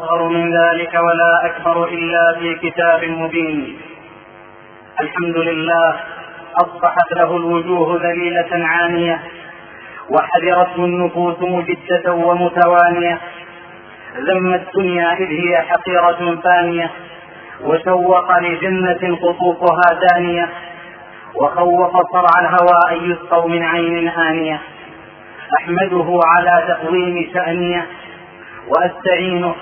أصغر من ذلك ولا أكبر إلا في كتاب مبين. الحمد لله أصبحت له الوجوه ذليلة عانية وحذرته النفوس مجدة ومتوانية. ذم الدنيا إذ هي حقيرة فانية وشوق لجنة قطوفها دانية وخوف صرع الهوى أن يسقوا من عين آنية. أحمده على تقويم شأنية وأستعينه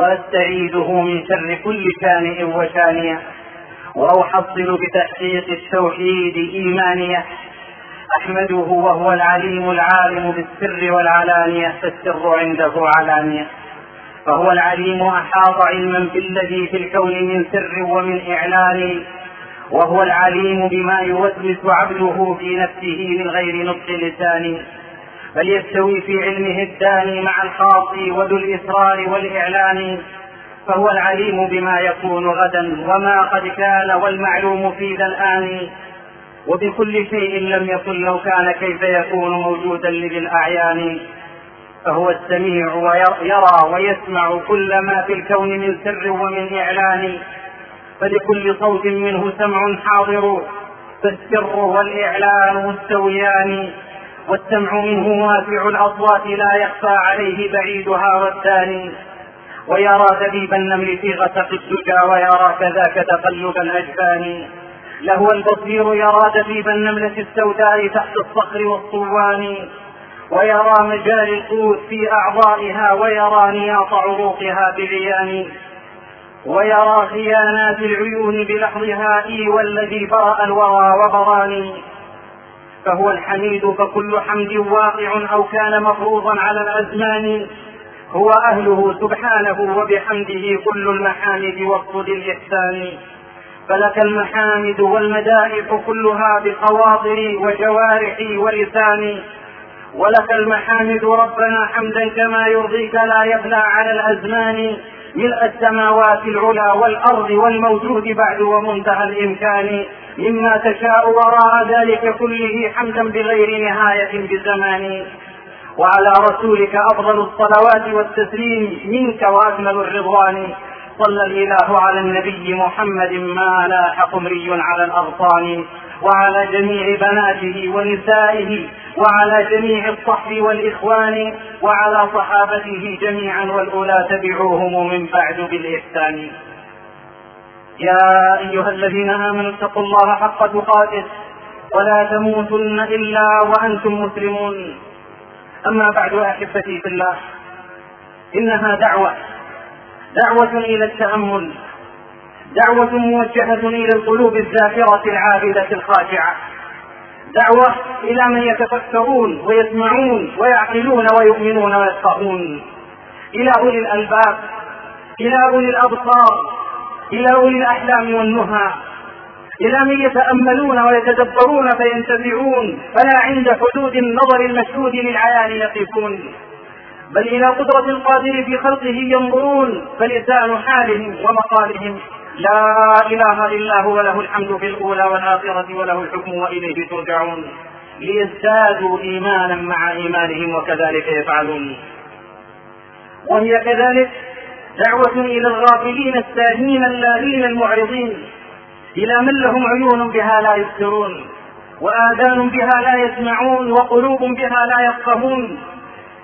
وأستعيذه من شر كل شانئ وشانية وأحصل بتحقيق التوحيد إيمانية. أحمده وهو العليم العالم بالسر والعلانية فالسر عنده علانية. فهو العليم أحاط علما بالذي في الكون من سر ومن إعلان. وهو العليم بما يوسوس عبده في نفسه من غير نطق لسان بل يستوي في علمه الداني مع الخاص وذو الإسرار والإعلان فهو العليم بما يكون غدا وما قد كان والمعلوم في ذا الآن. وبكل شيء لم يكن لو كان كيف يكون موجودا لذي الأعيان. فهو السميع ويرى ويسمع كل ما في الكون من سر ومن إعلان. فلكل صوت منه سمع حاضر فالسر والإعلان مستويان. والسمع منه واسع الأصوات لا يخفى عليه بعيدها والثاني ويرى دبيب النمل في غسق الدجى ويرى كذاك تقلب الأجفان. لهو البصير يرى دبيب النملة السوداء تحت الصخر والصوان. ويرى مجال القوت في أعضائها ويرى نياط عروقها بعيان ويرى خيانات العيون بلحظها إي والذي برأ الورى وبراني فهو الحميد فكل حمد واقع أو كان مفروضا على الأزمان هو أهله سبحانه وبحمده كل المحامد واقصد الإحسان. فلك المحامد والمدائح كلها بخواطري وجوارحي ولساني ولك المحامد ربنا حمدا كما يرضيك لا يبلى على الأزمان ملء السماوات العلى والأرض والموجود بعد ومنتهى الإمكان. مما تشاء وراء ذلك كله حمدا بغير نهاية بزمان. وعلى رسولك أفضل الصلوات والتسليم منك وأكمل الرضوان. صلى الإله على النبي محمد ما لاح قمري على الأغصان. وعلى جميع بناته ونسائه. وعلى جميع الصحب والإخوان. وعلى صحابته جميعا والأولى تبعوهم من بعد بالإحسان. يا أيها الذين آمنوا اتقوا الله حق تقاته ولا تموتن إلا وأنتم مسلمون. أما بعد أحبتي في الله إنها دعوة دعوة إلى التأمل دعوة موجهة إلى القلوب الذاكرة العابدة الخاشعة دعوة إلى من يتفكرون ويسمعون ويعقلون ويؤمنون ويفقهون إلى أولي الألباب إلى أولي الأبصار إلى أولي الأحلام والنهى. إلى من يتأملون ويتدبرون فينتفعون فلا عند حدود النظر المشهود للعيان يقفون. بل إلى قدرة القادر في خلقه ينظرون. فلسان حالهم ومقالهم. لا إله إلا هو له الحمد في الأولى والآخرة وله الحكم وإليه ترجعون. ليزدادوا إيمانا مع إيمانهم وكذلك يفعلون. وهي كذلك دعوة إلى الغافلين الساهين اللاهين المعرضين. إلى من لهم عيون بها لا يبصرون وآذان بها لا يسمعون وقلوب بها لا يفقهون.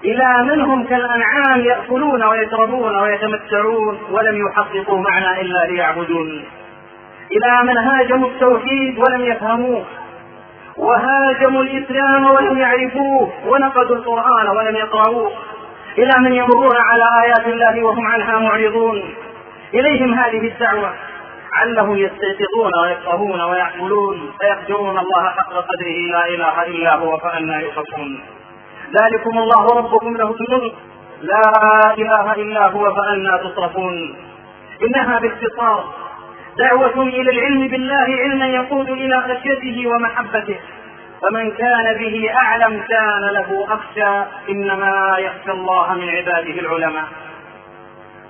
إلى من هم كالأنعام يأكلون ويشربون ويتمتعون ولم يحققوا معنى إلا ليعبدون. إلى من هاجموا التوحيد ولم يفهموه وهاجموا الإسلام ولم يعرفوه ونقضوا القرآن ولم يقرأوه إلى من يمرون على آيات الله وهم عنها معرضون. إليهم هذه الدعوة. علهم يستيقظون ويفقهون ويعقلون فيقدرون الله حق قدره لا إله إلا هو فأنا يؤفكون ذلكم الله ربكم له الملك لا إله إلا هو فأنا تصرفون. إنها باختصار. دعوة إلى العلم بالله علما يقود إلى خشيته ومحبته. فمن كان به أعلم كان له أخشى إنما يخشى الله من عباده العلماء.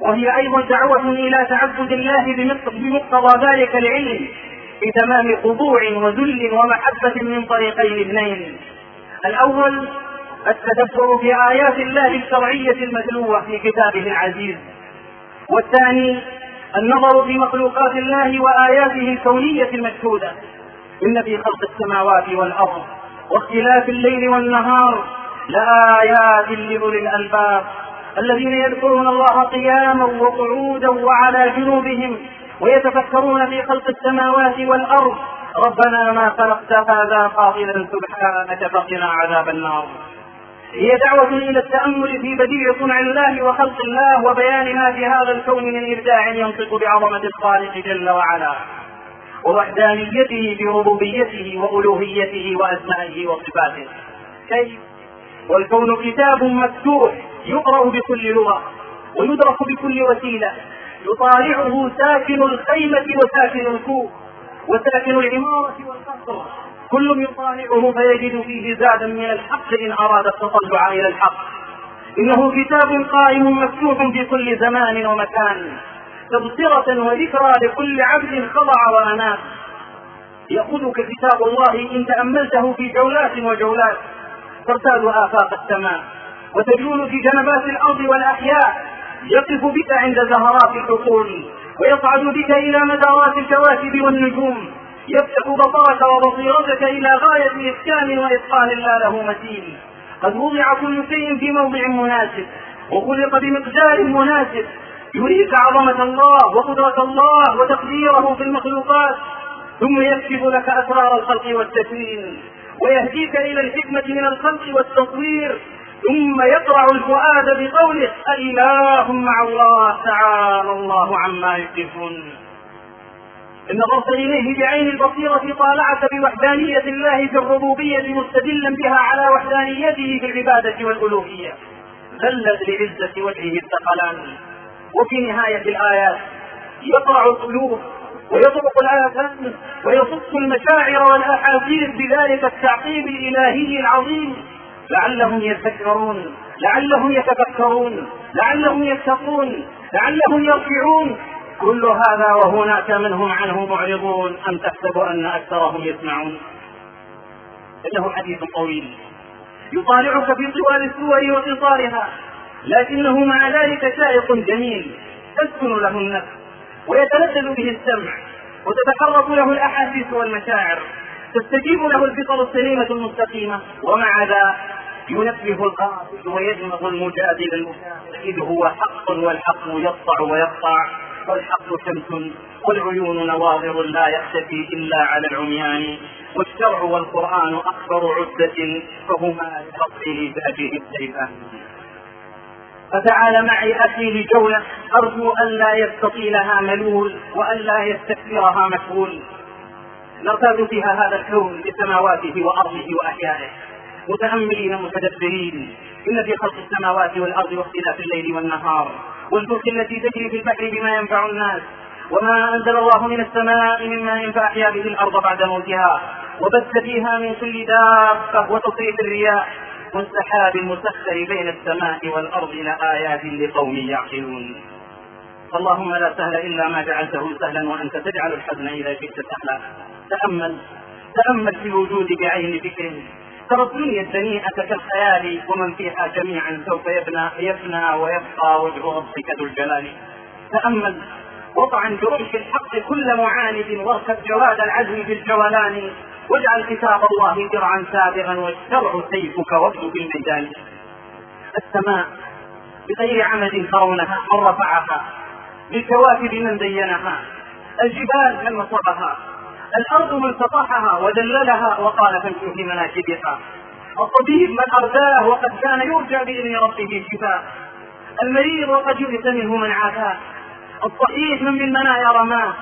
وهي أيضا دعوة إلى تعبد الله بمقتضى ذلك العلم بتمام خضوع وذل ومحبة من طريقين اثنين. الأول التدبر في آيات الله الشرعية المتلوة في كتابه العزيز. والثاني النظر في مخلوقات الله وآياته الكونية المشهودة. إن في خلق السماوات والأرض واختلاف الليل والنهار لآيات لأولي الألباب الذين يذكرون الله قياما وقعودا وعلى جنوبهم ويتفكرون في خلق السماوات والأرض. ربنا ما خلقت هذا باطلا سبحانك فقنا عذاب النار. هي دعوة إلى التأمل في بديع صنع الله وخلق الله وبيان ما في هذا الكون من إبداع ينطق بعظمة الخالق جل وعلا. ووحدانيته بربوبيته وألوهيته وأسمائه وصفاته. كيف؟ والكون كتاب مفتوح يقرأ بكل لغة ويدرك بكل وسيلة. يطالعه ساكن الخيمة وساكن الكوخ وساكن العمارة والقصر. كل يطالعه فيجد فيه زادا من الحق إن أراد التطلع إلى الحق. إنه كتاب قائم مفتوح في كل زمان ومكان. تبصرة وذكرى لكل عبد خضع وأناب. يقودك كتاب الله إن تأملته في جولات وجولات. ترتاد آفاق السماء. وتجول في جنبات الأرض والأحياء. يقف بك عند زهرات الحقول ويصعد بك إلى مدارات الكواكب والنجوم. يفتح بصرك وبصيرتك إلى غاية إسكان وإتقان لا له مثيل قد وضع كل شيء في موضع مناسب. وخلق بمقدار مناسب. يريك عظمة الله وقدرة الله وتقديره في المخلوقات ثم يكشف لك أسرار الخلق والتكوين ويهديك إلى الحكمة من الخلق والتصوير ثم يقرع الفؤاد بقوله أإله مع الله تعالى الله عما يشركون إن نظرت إليه بعين البصيرة طالعت بوحدانية الله في الربوبية مستدلا بها على وحدانيته في العبادة والألوهية ذلت لعزة وجهه الثقلان وفي نهاية الآيات يقرع القلوب ويطرق الآذان ويصف المشاعر والأحاسيس بذلك التعقيب الإلهي العظيم. لعلهم يذكرون لعلهم يتفكرون لعلهم يتقون لعلهم يرجعون. كل هذا وهناك منهم عنه معرضون. أم تحسب أن أكثرهم يسمعون؟ إنه حديث طويل. يطالعك في طوال السور وقصارها لكنه مع ذلك شائق جميل تسكن له النفس ويتلذذ به السمع وتتحرك له الأحاسيس والمشاعر تستجيب له الفطر السليمة المستقيمة ومع ذا ينبه القاصد ويدمغ المجادل إذ هو حق والحق يقطع ويقطع والحق شمس والعيون نواظر لا يختفي إلا على العميان والشرع والقرآن أكبر عدة فهما لفصل بأجه السيفان فتعال معي أخي لجولة أرجو ألا يستطيلها ملول وألا يستكثرها مشغول. نرتاد فيها هذا الكون بسماواته وأرضه وأحيائه. متأملين متدبرين. إن في خلق السماوات والأرض واختلاف الليل والنهار. والفلك التي تجري في البحر بما ينفع الناس. وما أنزل الله من السماء من ماء فأحيا به الأرض بعد موتها. وبث فيها من كل دابة وتصريف الرياح. والسحاب المسخر بين السماء والأرض لآيات لقوم يعقلون. اللهم لا سهل إلا ما جعلته سهلا وأنت تجعل الحزن إذا شئت سهلا. تأمل تأمل في الوجود بعين فكر. ترى الدنيا الدنيئة كالخيال ومن فيها جميعا سوف يبنى يفنى ويبقى وجه ربك ذو الجلال. تأمل وطعن برمح الحق كل معاند واركب جواد العزم في الجولان. واجعل كتاب الله درعا سابغا والشرع سيفك وابن في الميدان السماء بغير عمد ترونها من رفعها بالكواكب من زينها الجبال من نصبها الأرض من سطحها ودللها وقال فامشوا في مناكبها. الطبيب من أرداه وقد كان يرجى بإذن ربه شفاء المريض وقد يئس منه من عافاه. الصحيح من بالمنايا رماه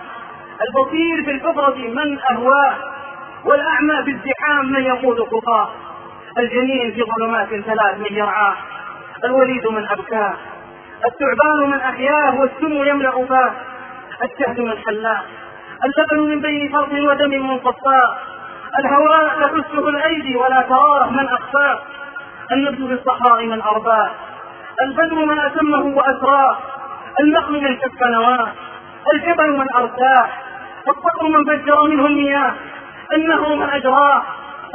البصير في الفطرة من أهواه. والأعمى في الزحام من يقود خطاه الجنين في ظلمات ثلاث من يرعاه الوليد من أبكاه. الثعبان من أحياه والسم يملأ فاه. الشهد من حلاه اللبن من بين فرض ودم منقصاه الهواء تحسه الأيدي ولا تراه من أخفاه. النبل في الصحراء من أرباه. البدر من أتمه وأسراه. النخل من شق نواه. الجبل من أرساه. الصقر من فجر منه المياه النهر من أجراه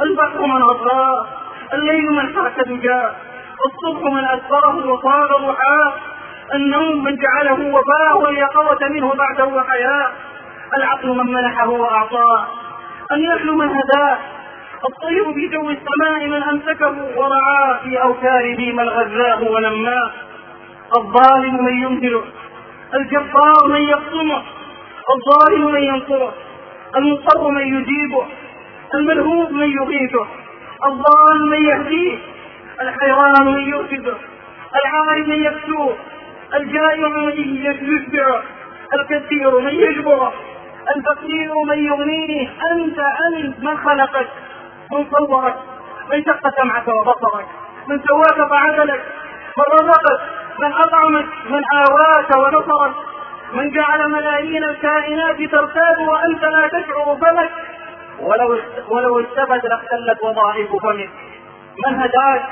البحر من غطاه الليل من حرك دجاه الصبح من أسفره وصاغ ضحاه النوم من جعله وفاء واليقظة منه بعده حياة العقل من منحه وأعطاه النحل من هداه الطير في جو السماء من أمسكه ورعاه في أوتاره من غذاه ونماه الظالم من يمهله الجبار من يقصمه الظالم من ينصره. المضطر من يجيبه الملهوب من يغيثه الضال من يهديه الحيران من يرشده العار من يكسوه الجائع من يشبعه الكثير من يجبره الفقير من يغنيه أنت أنت من خلقك من صورك من شق سمعك وبصرك من سواك فعدلك من رزقك من أطعمك من اواك ونصرك. من جعل ملايين الكائنات ترتاب وأنت لا تشعر فمك. ولو ولو استفد لاختلت وظائف فمك. من هداك؟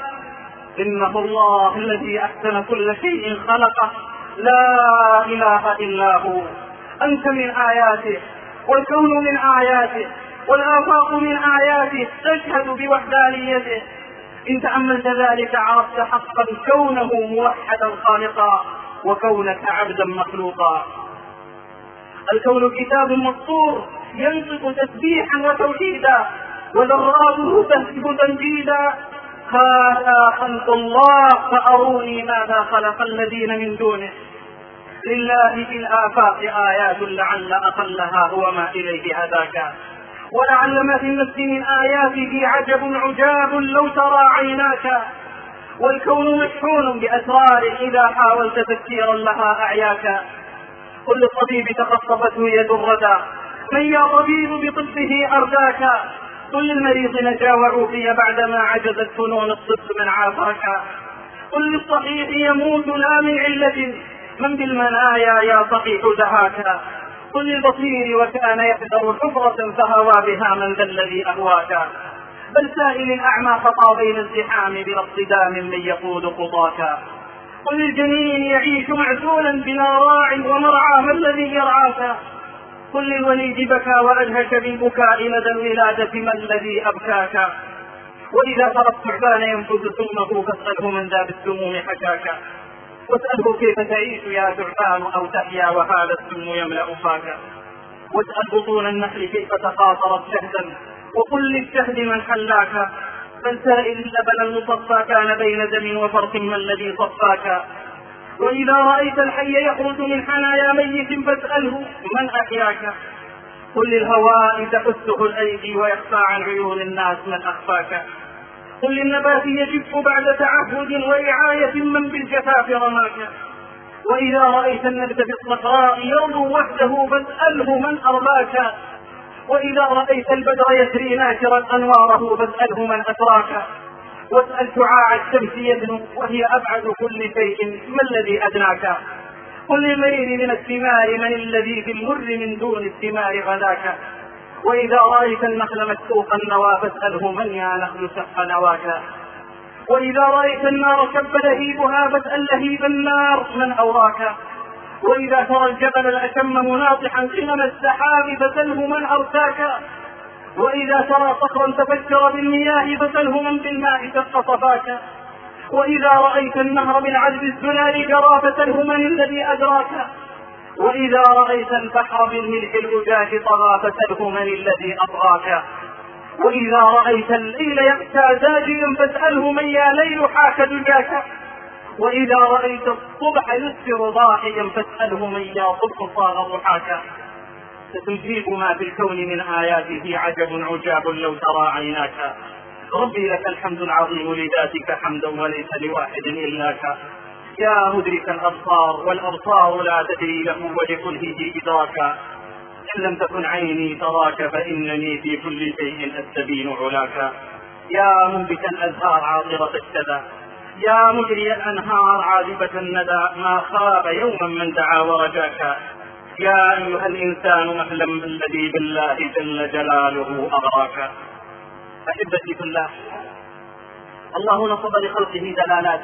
إنه الله الذي أحسن كل شيء خلقه. لا إله إلا هو. أنت من آياته والكون من آياته والآفاق من آياته. تشهد بوحدانيته. إن تأملت ذلك عرفت حقا كونه موحدا خالقا. وكونك عبدا مخلوقا. الكون كتاب مسطور ينطق تسبيحا وتوحيدا وذراته تهتف تنجيدا هذا خلق الله فأروني ماذا خلق الذين من دونه. لله في الآفاق آيات لعل أقلها هو ما إليه هداك. ولعل ما في النفس من آياته عجب عجاب لو ترى عيناك. والكون مشحون بأسرار إذا حاولت تفسيرا لها أعياك. كل الطبيب تقصفته يد الردى. من يا طبيب بطبه أرداك. قل للمريض نجا وعوفي بعدما عجزت فنون الطب من عافاك. قل للصحيح يموت لا من علة. من بالمنايا يا صحيح دهاك. قل للبصير وكان يحذر حفرة فهوى بها من ذا الذي أهواك. بل سائل الأعمى خطى بين الزحام بلا اصطدام من يقود قضاك قل للجنين يعيش معزولا بلا راع ومرعى. ما الذي يرعاك؟ قل للوليد بكى وأدهش بالبكاء لدى الولادة ما الذي أبكاك. وإذا ترى الثعبان ينفذ سمه فاسأله من ذا بالسموم حكاك. واسأله كيف تعيش يا ثعبان أو تحيا وهذا السم يملأ فاك واسأل بطون النحل كيف تقاطرت شهدا. وقل للشهد من حلاك بل سائل اللبن المصفى كان بين دم وفرق ما الذي صفاك. وإذا رأيت الحي يخرج من حنايا ميت فاسأله من أحياك. قل للهواء تحسه الأيدي ويخفى عن عيون الناس من أخفاك. قل للنبات يجف بعد تعهد ورعاية من بالجفاف رماك. وإذا رأيت النبت في الصحراء يرضو وحده فاسأله من أرباك وإذا رأيت البدر يسري ناشرا أنواره فاسأله من أتراك. واسأل شعاع الشمس يدنو وهي أبعد كل شيء ما الذي أدناك. قل للمرير من الثمار من الذي في المر من دون الثمار غداك. وإذا رأيت النخل مكتوف النوى فاسأله من يا نخل شق نواك. وإذا رأيت النار شب لهيبها فاسأل لهيب النار من أوراك. وإذا ترى الجبل الأشم مناطحا قمم السحاب فسله من أرساك. وإذا ترى صخرا تفجر بالمياه فسله من بالماء شق صفاك. وإذا رأيت النهر من عذب الزلال جرى فسله من الذي أدراك. وإذا رأيت البحر بالملح الأجاج طغى فسله من الذي أطغاك. وإذا رأيت الليل يأتى زاجيا فاسأله من يا ليل حاك دجاك. وإذا رأيت الصبح يسفر ضاحيا فاسأله من يا صبح صاغ ضحاكا ستجيب ما في الكون من آياته عجب عجاب لو ترى عيناك. ربي لك الحمد العظيم لذاتك حمدا وليس لواحد إلاك يا مدرك الأبصار والأبصار لا تدري له ولكله إدراكا إن لم تكن عيني تراك فإنني في كل شيء أستبين علاك. يا منبت الأزهار عاطرة الشذا. يا مجري الأنهار عاذبة الندى ما خاب يوما من دعا ورجاك. يا أيها الإنسان مهلا بالذي بالله جل جلاله أغراك. أحبتي في الله الله نصب لخلقه دلالات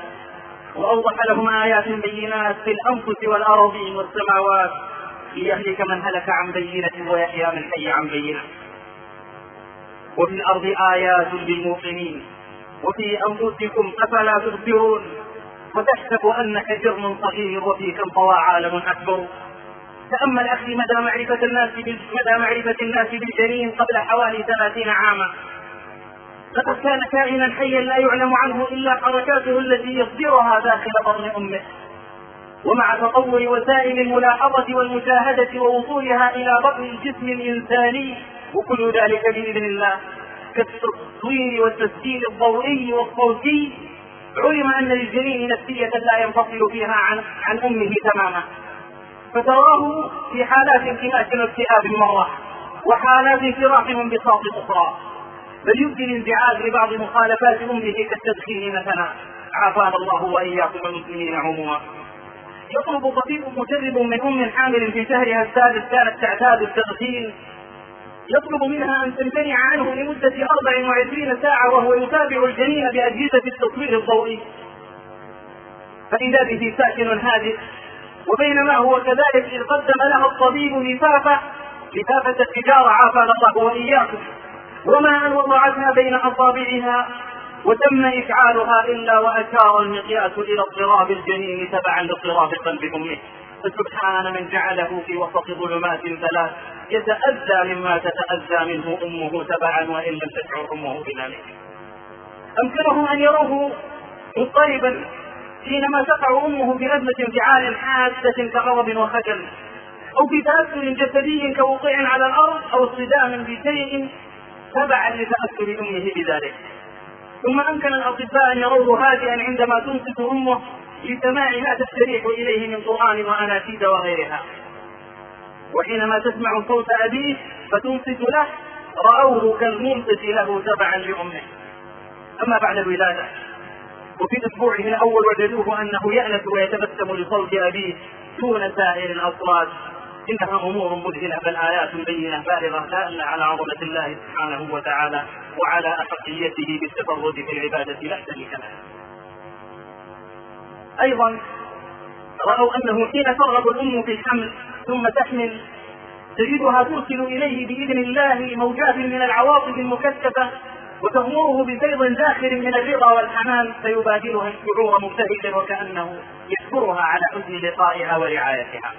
وأوضح لهم آيات بينات في الأنفس والأراضين والسماوات ليهلك من هلك عن بينة ويحيى من حي عن بينة. وفي الأرض آيات للموقنين وفي أنفسكم أفلا تبصرون وتحسب أنك جرم صغير وفيك انطوى عالم أكبر. تأمل أخي مدى معرفة الناس مدى معرفة الناس بالجنين قبل حوالي ثلاثين عاما. لقد كان كائنا حيا لا يعلم عنه إلا حركاته التي يصدرها داخل بطن أمه. ومع تطور وسائل الملاحظة والمشاهدة ووصولها إلى بطن الجسم الإنساني وكل ذلك بإذن الله. كالتصوير والتسجيل الضوئي والصوتي علم أن للجنين نفسية لا ينفصل فيها عن عن أمه تماما. فتراه في حالات انكماش واكتئاب مرة وحالات انفراح وانبساط أخرى. بل يبدي الانزعاج لبعض مخالفات أمه كالتدخين مثلا. عافانا الله وإياكم المسلمين عموما. يطلب طبيب مجرب من أم حامل في شهرها السادس كانت تعتاد التدخين يطلب منها أن تمتنع عنه لمدة 24 ساعة وهو يتابع الجنين بأجهزة التصوير الضوئي فإذا به ساكن هادئ وبينما هو كذلك إذ قدم لها الطبيب لفافه لفافه التجارة عافانا الله وإياكم. وما أن وضعتها بين أصابعها وتم إفعالها إلا وأشار المقياس إلى اضطراب الجنين تبعا لاضطراب قلب أمه. فسبحان من جعله في وسط ظلمات ثلاث. يتأذى مما تتأذى منه أمه تبعا وإن لم تشعر أمه بذلك أمكنهم أن يروه مضطربا حينما تقع أمه بأزمة انفعال حادة كغضب وخجل أو في تأثر جسدي كوقوع على الأرض أو اصطدام بشيء تبعا لتأثر أمه بذلك. ثم أمكن الأطباء أن يروه هادئا عندما تنصت أمه لسماع ما تستريح إليه من قرآن وأناشيد وغيرها. وحينما تسمع صوت أبيه فتنصت له رأوه كالمنصت له تبعا لأمه أما بعد الولادة وفي اسبوعه الأول وجدوه أنه يأنس ويتبسم لصوت أبيه دون سائر الاصوات إنها أمور مذهلة بل آيات بينة بالغه داله على عظمة الله سبحانه وتعالى وعلى احقيته بالتفرد في العبادة لا شريك له. أيضا رأوا أنه حين ترغب الأم في الحمل ثم تحمل. تجدها ترسل إليه بإذن الله موجات من العواطف المكثفة وتغمره بفيض داخل من الرضا والحنان فيبادلها الشعور مبتهجا وكأنه يشكرها على حسن لقائها ورعايتها.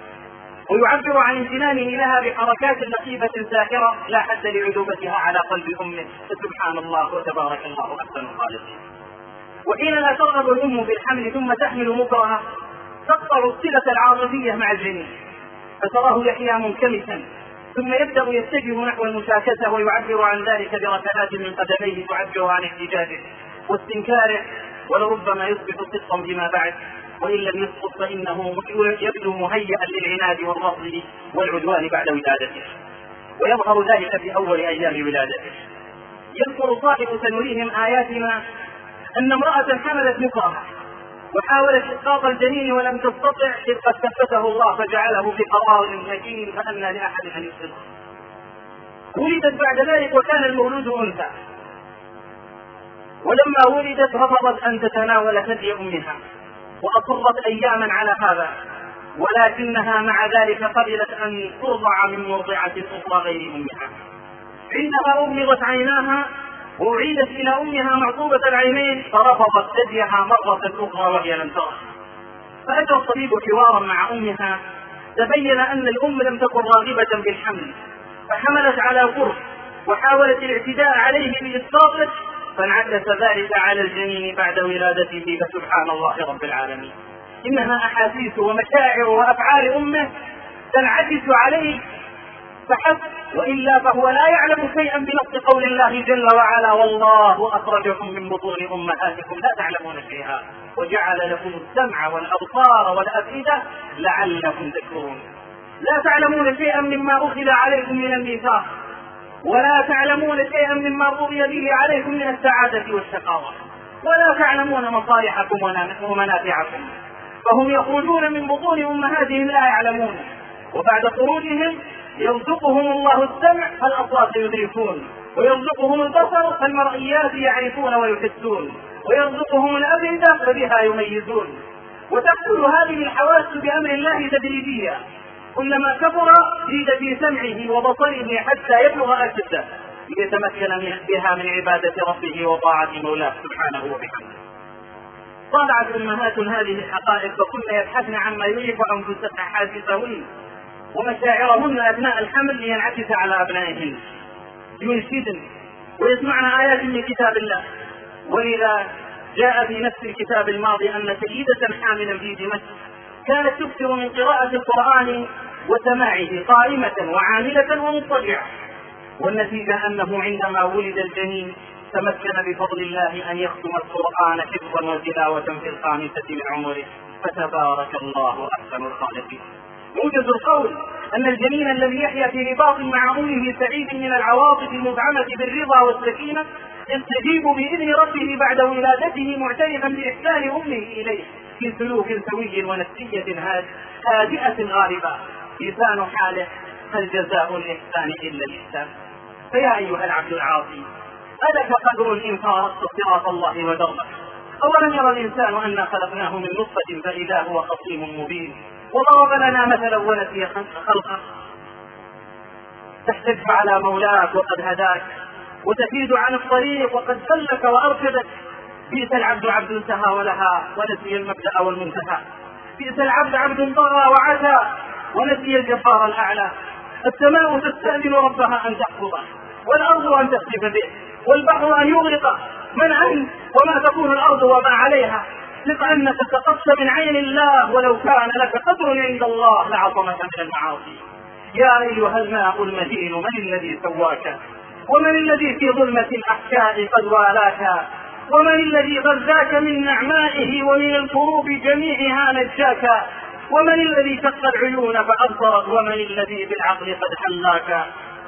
ويعبر عن امتنانه لها بحركات لطيفة ساحرة لا حد لعذوبتها على قلب أمه. فسبحان الله وتبارك الله أحسن الخالقين. وحين لا ترغب الأم بالحمل ثم تحمل مكرها تقطع الصلة العاطفية مع الجنين فتراه يحيا منكمشا ثم يبدأ يتجه نحو المشاكسة ويعبر عن ذلك بركلات من قدميه تعبر عن احتجاجه واستنكاره ولربما يصبح صدقا فيما بعد وإن لم يسقط فإنه يبدو مهيئا للعناد والرفض والعدوان بعد ولادته. ويظهر ذلك في أول أيام ولادته. يذكر صاحب سنريهم آياتنا أن امرأة حملت مكرها وحاولت إسقاط الجنين ولم تستطع إذ قد ثبته الله فجعله في قرار مكين فأنى لأحد أن يسقطه ولدت بعد ذلك وكان المولود أنثى. ولما ولدت رفضت أن تتناول ثدي أمها وأصرت أياما على هذا ولكنها مع ذلك قبلت أن ترضع من مرضعة أخرى غير أمها. عندما أغمضت عيناها وأعيدت إلى أمها معصوبة العينين فرفضت ثديها مرة أخرى وهي لم ترى فأتى الطبيب حوارا مع أمها تبين أن الأم لم تكن راغبة بالحمل فحملت على كرس وحاولت الاعتداء عليه بإسقاطه فانعكس ذلك على الجنين بعد ولادته فسبحان الله رب العالمين. إنها أحاسيس ومشاعر وأفعال أمه تنعكس عليه فحسب وإلا فهو لا يعلم شيئا بنص قول الله جل وعلا والله أخرجكم من بطون أمهاتكم لا تعلمون شيئا وجعل لكم السمع والأبصار والأفئدة لعلكم تشكرون. لا تعلمون شيئا مما اخذ عليكم من الميثاق ولا تعلمون شيئا مما قضي به عليكم من السعادة والشقاوة ولا تعلمون مصالحكم ومنافعكم. فهم يخرجون من بطون أمهاتهم لا يعلمون وبعد خروجهم يرزقهم الله السمع فالأصوات يدركون ويرزقهم البصر فالمرئيات يعرفون ويحسون ويرزقهم الأفئدة فبها يميزون. وتحصل هذه الحواس بأمر الله تدريجيا كلما كبر زيد في سمعه وبصره حتى يبلغ أشده ليتمكن بها من عبادة ربه وطاعة مولاه سبحانه وبحمده طالعت أمهات هذه الحقائق وكن يبحثن عما يريح انفسهن حاسسهن ومشاعرهن اثناء الحمل لينعكس على أبنائهن. ينشدن ويسمعن آيات من كتاب الله. ولذا جاء في نفس الكتاب الماضي أن سيدة حاملا في دمشق كانت تكثر من قراءة القرآن وسماعه قائمة وعاملة ومضطجعة. والنتيجة أنه عندما ولد الجنين تمكن بفضل الله أن يختم القرآن حفظا وتلاوة في الخامسه من عمره فتبارك الله أحسن الخالقين. موجز القول أن الجنين الذي يحيا في رباط مع امه سعيد من العواطف المدعمه بالرضا والسكينة يستجيب بإذن ربه بعد ولادته معترفا بإحسان أمه إليه في سلوك سوي ونفسية هادئة غالبه لسان حاله هل جزاء الإحسان إلا الإحسان. فيا أيها العبد العاصي ألك قدر إن فارقت صراط الله ودربه أولم يرى الإنسان أنا خلقناه من نطفة فإذا هو خصيم مبين. وضرب لنا مثلا ونسي خلقه تحتج على مولاك وقد هداك وتفيد عن الطريق وقد سلك وأرشدك. بئس العبد عبد سهى ولها ونسي المبدأ والمنتهى. بئس العبد عبد طغى وعتى ونسي الجبار الأعلى. السماء تستأذن ربها أن تحفظه والأرض أن تخسف به والبحر أن يغرقه من أنت وما تكون الأرض وما عليها؟ ثق أنك سقطت من عين الله ولو كان لك قدر عند الله لعصمك من المعاصي. يا أيها الماء المدين من الذي سواك؟ ومن الذي في ظلمة الأحشاء قد والاك؟ ومن الذي غذاك من نعمائه ومن الكروب جميعها نجاك؟ ومن الذي شق العيون فأبصرت ومن الذي بالعقل قد حلاك؟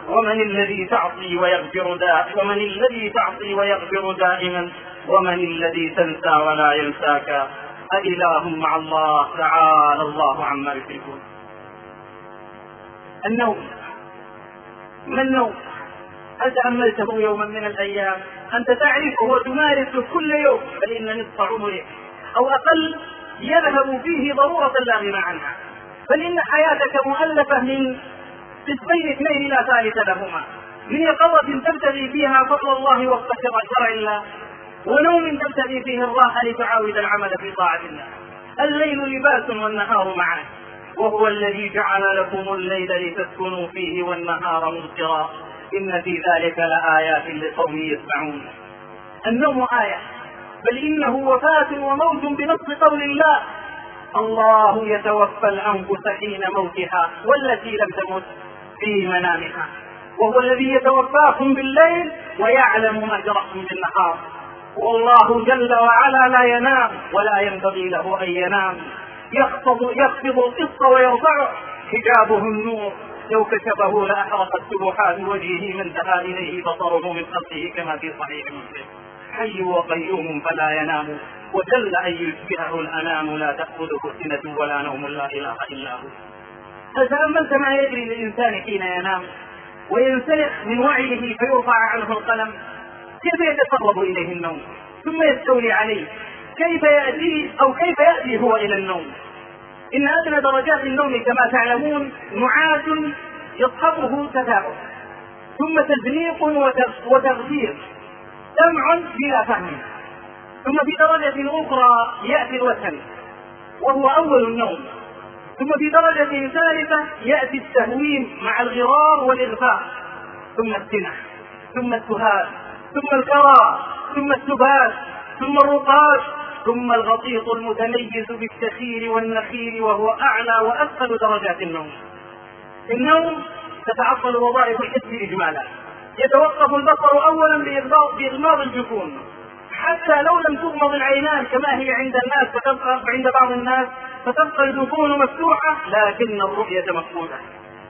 ومن الذي تعصي ويغفر دائما ومن الذي تعصي ويغفر دائما؟ ومن الذي تنسى ولا ينساك؟ أإله مع الله تعالى الله عما يشركون. النوم. ما النوم؟ هل تأملته يوما من الأيام؟ أنت تعرفه وتمارسه كل يوم بل إن نصف عمرك. أو أقل يذهب فيه ضرورة لا غنى عنها. بل إن حياتك مؤلفة من قسمين اثنين لا ثالث لهما. من يقظة تبتغي فيها فضل الله وفق شرع الله. ونوم تبتغي فيه الراحة لتعاود العمل في طاعة الله. الليل لباس والنهار معه وهو الذي جعل لكم الليل لتسكنوا فيه والنهار مبصرا إن في ذلك لآيات لقوم يسمعون. النوم آية. بل إنه وفاة وموت بنص قول الله. الله يتوفى الأنفس حين موتها والتي لم تمت في منامها. وهو الذي يتوفاكم بالليل ويعلم ما جرحتم بالنهار. والله جل وعلا لا ينام ولا ينبغي له أن ينام. يخفض يخفض القسط ويرفعه حجابه النور. لو كشفه لاحرقت سبحات وجهه من انتهى إليه بصره من خلقه كما في صحيح مسلم. حي وقيوم فلا ينام. وجل أن يشبهه الأنام. لا تأخذه سنة ولا نوم. لا إله إلا هو. هل تأملت ما يجري للإنسان حين ينام. وينسلخ من وعيه فيرفع عنه القلم. كيف يتقرب إليه النوم؟ ثم يستولي عليه كيف يأتي أو كيف يأتي هو إلى النوم؟ إن أدنى درجات النوم كما تعلمون نعاس يصحبه تتابع. ثم تزنيق وتغفير سمع بلا فهم. ثم في درجة أخرى يأتي الوثن وهو أول النوم. ثم في درجة ثالثة يأتي التهوين مع الغرار والإغفاء ثم السنة. ثم السهاد ثم الكرى ثم السبات ثم الرقاش ثم الغطيط المتميز بالتخيل والنخيل وهو أعلى وأثقل درجات النوم. النوم تتعطل وظائف الحس إجمالا يتوقف البصر أولا بإغماض الجفون. حتى لو لم تغمض العينان كما هي عند الناس فتبقى عند بعض الناس فتبقى الجفون مفتوحة لكن الرؤية مفقودة.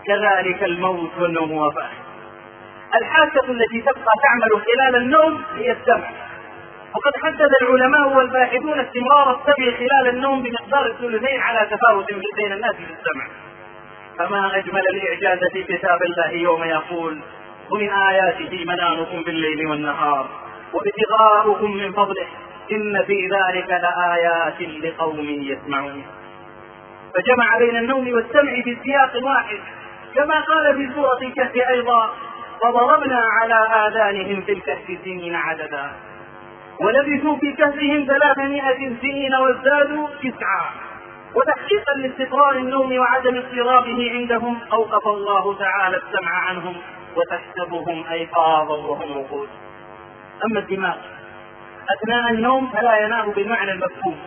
كذلك الموت والنوم وفاة. الحاسة التي تبقى تعمل خلال النوم هي السمع وقد حدد العلماء والباحثون استمرار السمع خلال النوم بمقدار الثلثين على تفاوت بين الناس في السمع فما أجمل الإعجاز في كتاب الله يوم يقول ومن آياته منامكم بالليل والنهار وابتغاؤكم من فضله إن في ذلك لآيات لقوم يسمعون. فجمع بين النوم والسمع في سياق واحد كما قال في سورة الكهف أيضا فضربنا على آذانهم في الكهف سنين عددا. ولبثوا في كهفهم ثلاثمائة سنين وازدادوا تسعا. وتحقيقا لاستقرار النوم وعدم اضطرابه عندهم أوقف الله تعالى السمع عنهم وتحسبهم أيقاظا وهم وقود أما الدماغ أثناء النوم فلا ينام بالمعنى المفهوم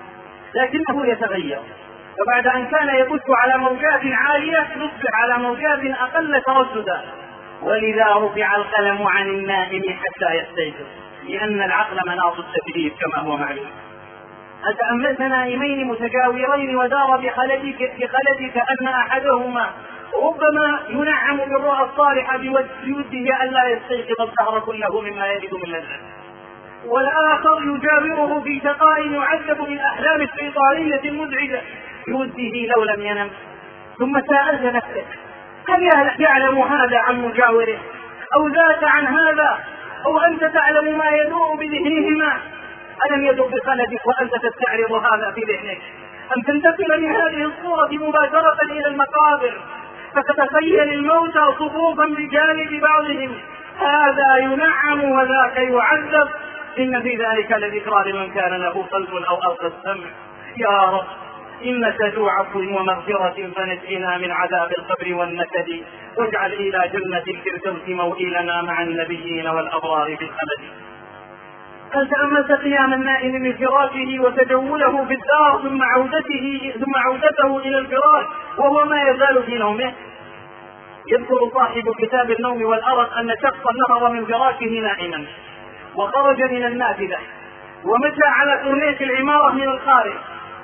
لكنه يتغير. فبعد أن كان يبث على موجات عالية يصبح على موجات أقل ترددا. ولذا رفع القلم عن النائم حتى يستيقظ لأن العقل مناط التكليف كما هو معلوم. أتأملت نائمين متجاورين ودار بخلدك بخلدك أن أحدهما ربما ينعم بالرؤى الصالحة بوده ألا يستيقظ الدهر كله مما يجد من لذة والآخر يجاوره في شقاء يعذب بالأحلام الشيطانية المزعجة بوده لو لم ينم. ثم سألت نفسك هل يعلم هذا عن مجاوره أو ذاك عن هذا أو أنت تعلم ما يدور بذهنهما. ألم يدق بخلدك وأنت تستعرض هذا في ذهنك؟ أن تنتقل من هذه الصورة مباشرة إلى المقابر؟ فتتخيل الموتى صفوفا بجانب بعضهم. هذا ينعم وذاك يعذب. إن في ذلك لذكرى لمن كان له قلب أو ألقى السمع. يا رب. إنك ذو عفو ومغفرة فنجنا من عذاب القبر والنكد واجعل إلى جنة الفردوس موئلنا مع النبيين والأبرار في الأبد هل تأملت قيام النائم من فراشه وتجوله في الدار ثم عودته ثم عودته إلى الفراش وهو ما يزال في نومه. يذكر صاحب كتاب النوم والأرق أن شخصا نهض من فراشه نائما. وخرج من النافذة. ومشى على كورنيش العمارة من الخارج.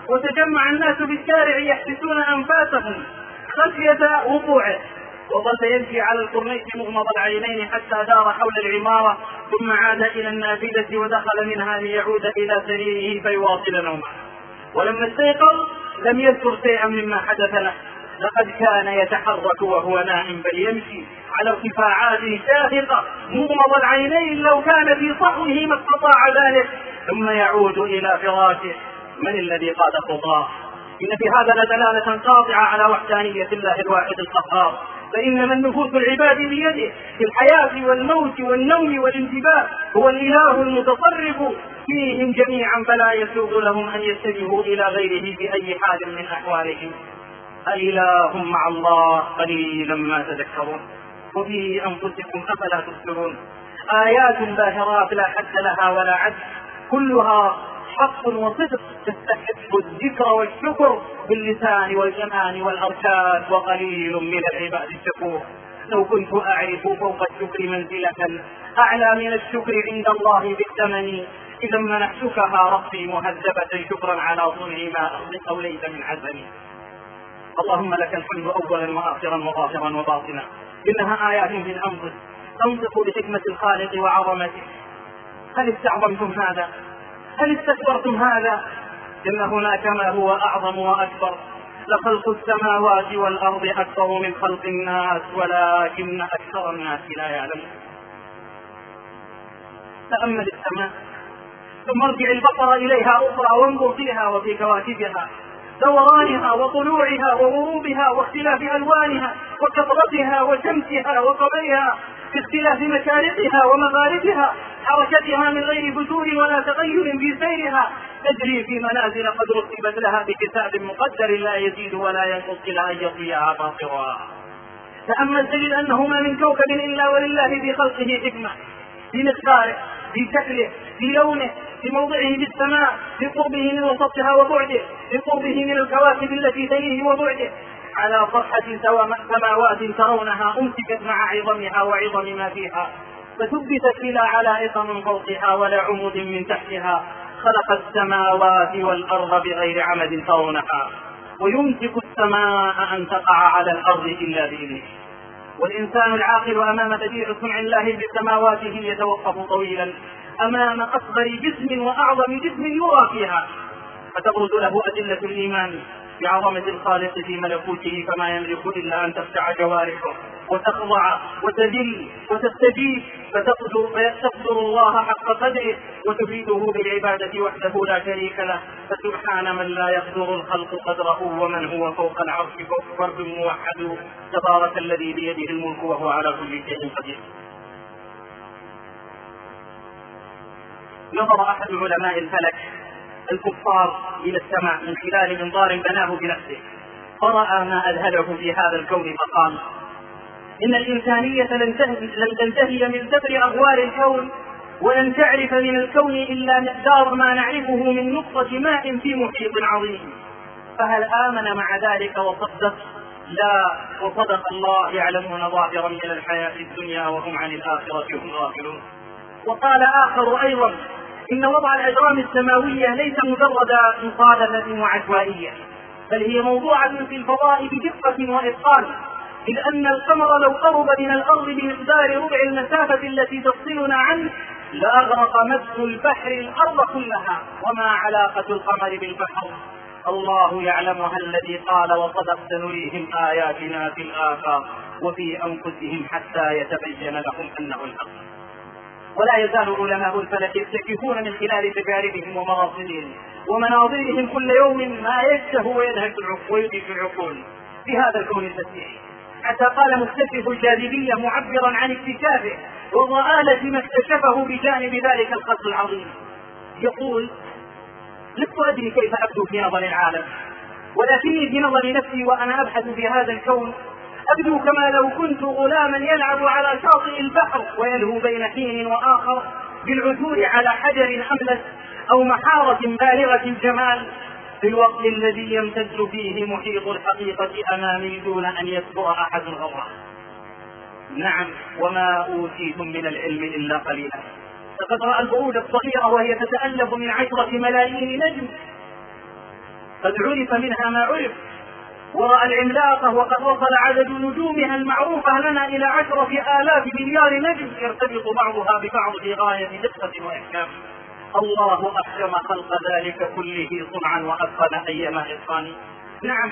وتجمع الناس بالشارع يحبسون أنفاسهم خشية وقوعه. وظل يمشي على الكورنيش مغمض العينين حتى دار حول العمارة ثم عاد إلى النافذة ودخل منها ليعود إلى سريره فيواصل نومه ولما استيقظ لم يذكر شيئا مما حدث له لقد كان يتحرك وهو نائم بل يمشي على ارتفاعات شاهقة مغمض العينين لو كان في صحوه ما استطاع ذلك ثم يعود إلى فراشه. من الذي قاد خطاه إن في هذا لدلالة قاطعة على وحدانية الله الواحد القهار. فإنما النفوس العباد بيده في الحياة والموت والنوم والانتباه هو الإله المتصرف فيهم جميعا فلا يسوغ لهم أن يتجهوا إلى غيره بأي حال من أحوالهم. أإله مع الله قليلا ما تذكرون. وفي أنفسكم أفلا تبصرون. آيات باهرات لا حد لها ولا عد. كلها حق وصدق تستحق الذكر والشكر باللسان والجنان والأركان وقليل من العباد الشكور. لو كنت أعرف فوق الشكر منزلة أعلى من الشكر عند الله بالثمن. إذا منحتكها ربي مهذبة شكرا على صنع ما اوليت من عزمي اللهم لك الحمد اولا واخرا وظاهرا وباطنا. إنها آيات في الانفس تنطق بحكمة الخالق وعظمته. هل استعظمتم هذا؟ هل استكبرتم هذا؟ إن هناك ما هو أعظم وأكبر. لخلق السماوات والأرض أكبر من خلق الناس ولكن أكثر الناس لا يعلمون. تأمل السماء ثم ارجع البصر إليها أخرى وانظر فيها وفي كواكبها. دورانها وطلوعها وغروبها واختلاف ألوانها وكثرتها وشمسها وقمرها في اختلاف مشارقها ومغاربها حركتها من غير فتور ولا تغير في سيرها. تجري في منازل قد رتبت لها بكتاب مقدر لا يزيد ولا ينقص إلى أن يطيها باطرها تامل تجد أنه ما من كوكب إلا ولله في خلقه حكمة في مقداره في شكله في لونه في موضعه في السماء في قربه من وسطها وبعده في قربه من الكواكب التي تليه وبعده. على صفحة سماوات ترونها أمسكت مع عظمها وعظم ما فيها. فثبتت بلا علائق من فوقها ولا عمود من تحتها. خلق السماوات والأرض بغير عمد ترونها. ويمسك السماء أن تقع على الأرض إلا بإذنه. والإنسان العاقل أمام بديع صنع الله بسماواته يتوقف طويلا. أمام أصغر جسم وأعظم جسم يرى فيها. فتبرز له أدلة الإيمان بعظمة الخالق في ملكوته فما يملك إلا أن تخشع جوارحه وتخضع وتذل وتستجيب. فتقدر الله حق قدره وتفيده بالعبادة وحده لا شريك له. فسبحان من لا يقدر الخلق قدره ومن هو فوق العرش فوق فرد موحد. تبارك الذي بيده الملك وهو على كل شيء قدير. نظر أحد علماء الفلك الكفار إلى السماء من خلال منظار بناه بنفسه. فرأى ما أذهله في هذا الكون فقال إن الإنسانية لن تنتهي من سفر أغوار الكون ولن تعرف من الكون إلا مقدار ما نعرفه من نقطة ماء في محيط عظيم. فهل آمن مع ذلك وصدق؟ لا وصدق الله يعلمون ظاهرا من الحياة الدنيا وهم عن الآخرة هم غافلون. وقال آخر أيضا إن وضع الأجرام السماوية ليس مجرد مصادفة وعشوائية بل هي موضوعة في الفضاء بدقة وإتقان إذ أن القمر لو قرب من الأرض بمقدار ربع المسافة التي تفصلنا عنه لأغرق مس البحر الأرض كلها وما علاقة القمر بالبحر؟ الله يعلمها الذي قال وصدق سنريهم آياتنا في الآفاق وفي أنفسهم حتى يتبين لهم أنه الحق. ولا يزال علماء الفلك يكتشفون من خلال تجاربهم ومراصدهم ومناظرهم كل يوم ما يشتهي وينهك ويدهش العقول في هذا الكون الفسيح حتى قال مكتشف الجاذبية معبرا عن اكتشافه وضآلة ما اكتشفه بجانب ذلك القصر العظيم. يقول لست أدري كيف أبدو في نظر العالم ولكني في نظر نفسي وأنا أبحث في هذا الكون أبدو كما لو كنت غلاما يلعب على شاطئ البحر ويلهو بين حين وآخر بالعثور على حجر أملس أو محارة بالغة الجمال في الوقت الذي يمتد فيه محيط الحقيقة أمامي دون أن يسبق أحد غوره. نعم وما أوتيتم من العلم إلا قليلا. لقد رأى البعود الصغيرة وهي تتألف من عشرة ملايين نجم. قد عرف منها ما عرف. ورأى العملاقة وقد وصل عدد نجومها المعروفة لنا إلى عشرة آلاف مليار نجم يرتبط بعضها ببعض في غاية دقة وإحكام. الله أحكم خلق ذلك كله صنعا وأتقن أيما إتقان. نعم.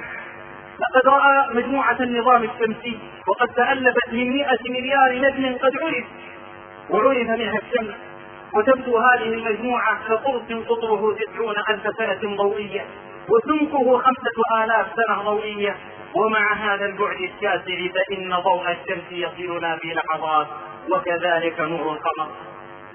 لقد رأى مجموعة النظام الشمسي وقد تألفت من مئة مليار نجم قد عرف. وعرف منها الشمس. وتبدو هذه المجموعة كقرص قطره تسعون ألف سنة ضوئية. وسمكه خمسة آلاف سنة ضوئية ومع هذا البعد الشاسع فإن ضوء الشمس يصلنا في لحظات وكذلك نور القمر.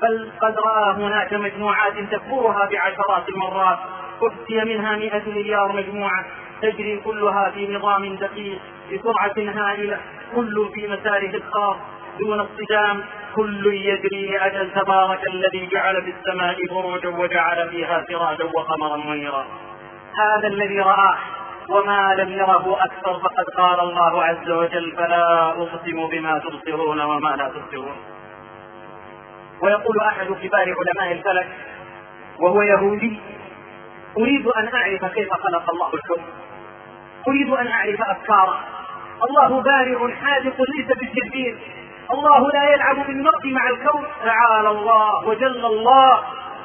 بل قد رأى هناك مجموعات تكبرها بعشرات المرات أحصي منها مئة مليار مجموعة تجري كلها في نظام دقيق بسرعة هائلة كل في مساره الخاص. دون اصطدام كل يجري لأجل تبارك الذي جعل في السماء بروجا وجعل فيها سراجا وقمرا منيرا. هذا الذي رآه وما لم يره أكثر فقد قال الله عز وجل فلا أقسم بما تبصرون وما لا تبصرون. ويقول أحد كبار علماء الفلك وهو يهودي أريد أن أعرف كيف خلق الله الكون أريد أن أعرف أفكاره. الله بارع حادق ليس بالجبين. الله لا يلعب بالمرء مع الكون. تعالى الله وجل الله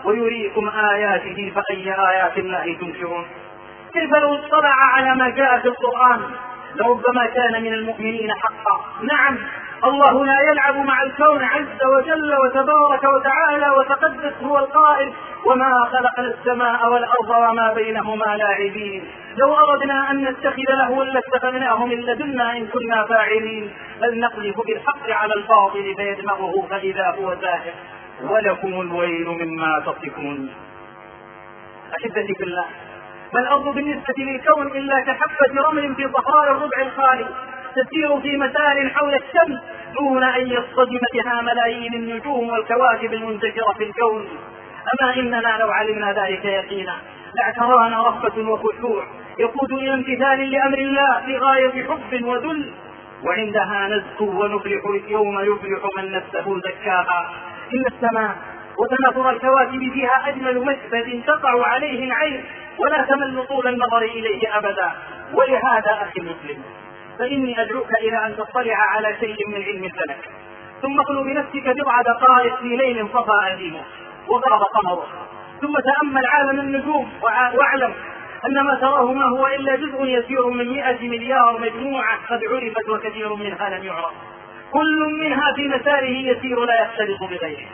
ويريكم آياته فأي آيات الله تنكرون. كيف لو اطلع على ما جاء في القرآن لربما كان من المؤمنين حقا. نعم الله لا يلعب مع الكون عز وجل وتبارك وتعالى وتقدس هو القائل وما خلقنا السماء والأرض وما بينهما لاعبين. لو أردنا أن نتخذ له لاتخذناه من لدنا إن كنا فاعلين. بل نقذف بالحق على الباطل فيدمغه فإذا هو زاهق. ولكم الويل مما تصفون أحبتي في الله ما الأرض بالنسبة للكون إلا كحبه رمل في صحراء الربع الخالي تسير في مسار حول الشمس دون أن يصطدم بها ملايين النجوم والكواكب المنتشرة في الكون. أما إننا لو علمنا ذلك يقينا لاعترانا رهبه وخشوع يقود إلى امتثال لأمر الله في غاية حب وذل. وعندها نزكو ونفلح يوم يفلح من نفسه زكاها. إن السماء وتناثر الكواكب فيها أجمل مشهد تقع عليه العين. ولا تمل طول النظر إليه أبدا. ولهذا أخي المسلم فإني أدعوك إلى أن تطلع على شيء من علم الفلك ثم اخلو بنفسك بضع دقائق في ليل صفى أديمه وغرب قمره. ثم تأمل عالم النجوم واعلم أن ما تراه ما هو إلا جزء يسير من مئة مليار مجموعة قد عرفت وكثير منها لم يعرف. كل منها في مساره يسير لا يختلط بغيره.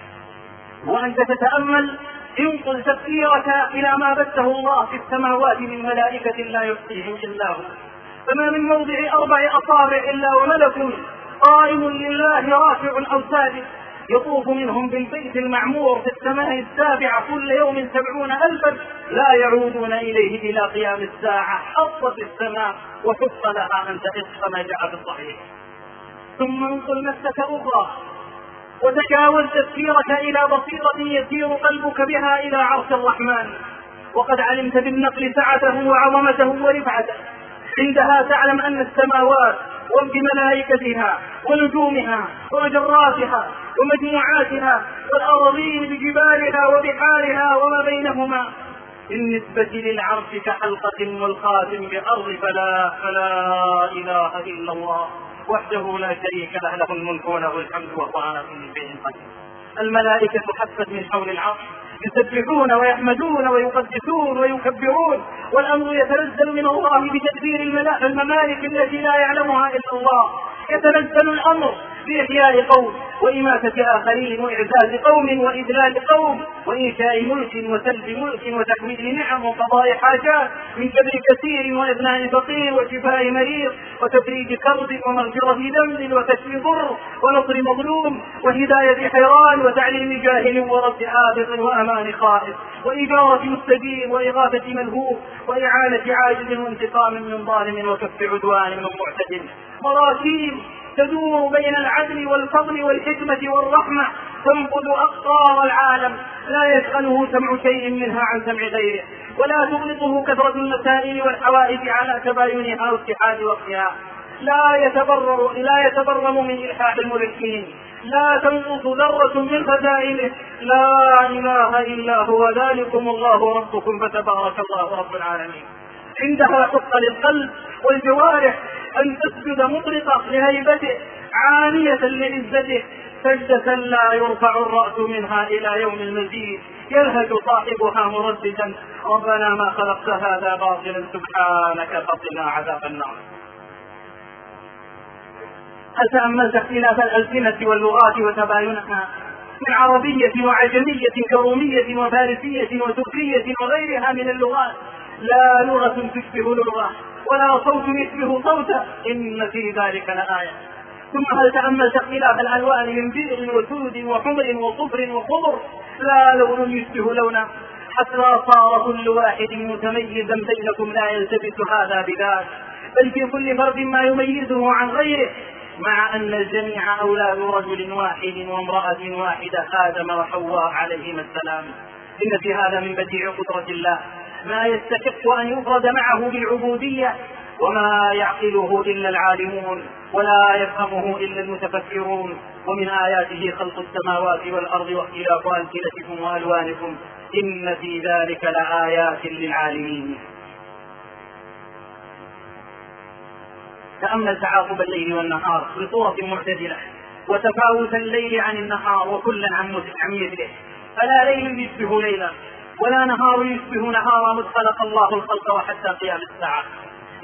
وأنت تتأمل انقل تفكيرك إلى ما بثه الله في السماوات من ملائكة لا يحصيهم إلا هو. فما من موضع أربع أصابع إلا وملك قائم لله رافع أو ساجد يطوف منهم بالبيت المعمور في السماء السابعة كل يوم سبعون ألفا. لا يعودون إليه إلى قيام الساعة. حطت السماء وحط لها أن تحط كما جاء في الصحيح. ثم انقل نفسك أخرى. وتجاوز تفكيرك إلى بصيرة يسير قلبك بها إلى عرش الرحمن. وقد علمت بالنقل سعته وعظمته ورفعته. عندها تعلم أن السماوات وبملائكتها ونجومها ومجراتها ومجموعاتها والأراضين بجبالها وبحارها وما بينهما. بالنسبة للعرش كحلقة والخاتم بأرض فلا فلا إله إلا الله. وحده لا شريك له له الملك وله الحمد وهو على كل شيء قدير الملائكة حفت من حول العرش يسبحون ويحمدون ويقدسون ويكبرون والأمر يتنزل من الله بتدبير الممالك التي لا يعلمها إلا الله. يتنزل الأمر بإحياء قوم وإماتة آخرين وإعزاز قوم وإذلال قوم وإنشاء ملك وسلب ملك وتحويل نعم وقضاء حاجات من كبر كثير وإغناء فقير وشفاء مريض وتفريج كرب ومغفرة ذنب وكشف ضر ونصر مظلوم وهداية حيران وتعليم جاهل ورد حافظ وأمان خائف وإجارة مستجيب وإغاثة ملهوف وإعانة عاجز وانتقام من ظالم وكف عدوان من معتد مراكيب تدور بين العدل والفضل والحكمة والرحمة تنقذ أقطار العالم. لا يسأله سمع شيء منها عن سمع غيره. ولا تغلطه كثرة المسائل والحوائج على تباينها واتحاد وقتها. لا يتبرر لا يتبرم من إلحاح الملحين لا تنقص ذرة من خزائنه. لا إله إلا هو. ذلكم الله ربكم فتبارك الله رب العالمين. عندها حق للقلب والجوارح أن تسجد مطرقة لهيبته عالية لعزته. سجدة لا يرفع الرأس منها إلى يوم المزيد يلهج صاحبها مرددا. ربنا ما خلقت هذا باطلا سبحانك فقنا عذاب النار. هل تأملت اختلاف الألسنة واللغات وتباينها من عربية وعجمية كرومية وفارسية وتركية وغيرها من اللغات؟ لا لغة تشبه لغة ولا صوت يشبه صوته إن في ذلك لآية. ثم هل تأملت اختلاف الألوان من بئر وسود وحمر وصفر وخضر؟ لا لون يشبه لونه حتى صار كل واحد متميزا بينكم لا يلتبس هذا بذاك. بل في كل فرد ما يميزه عن غيره. مع أن الجميع أولاد رجل واحد وامرأة واحدة آدم وحواء عليهما السلام. إن في هذا من بديع قدرة الله. ما يستحق أن يفرد معه بالعبودية وما يعقله إلا العالمون ولا يفهمه إلا المتفكرون. ومن آياته خلق السماوات والأرض واختلاف ألسنتكم وألوانكم إن في ذلك لآيات للعالمين. تأمل تعاقب الليل والنهار بصورة معتدلة وتفاوت الليل عن النهار وكلا عن مثله فلا ليل يشبه ليلا. ولا نهار يشبه نهارا مذ خلق الله الخلق وحتى قيام الساعة.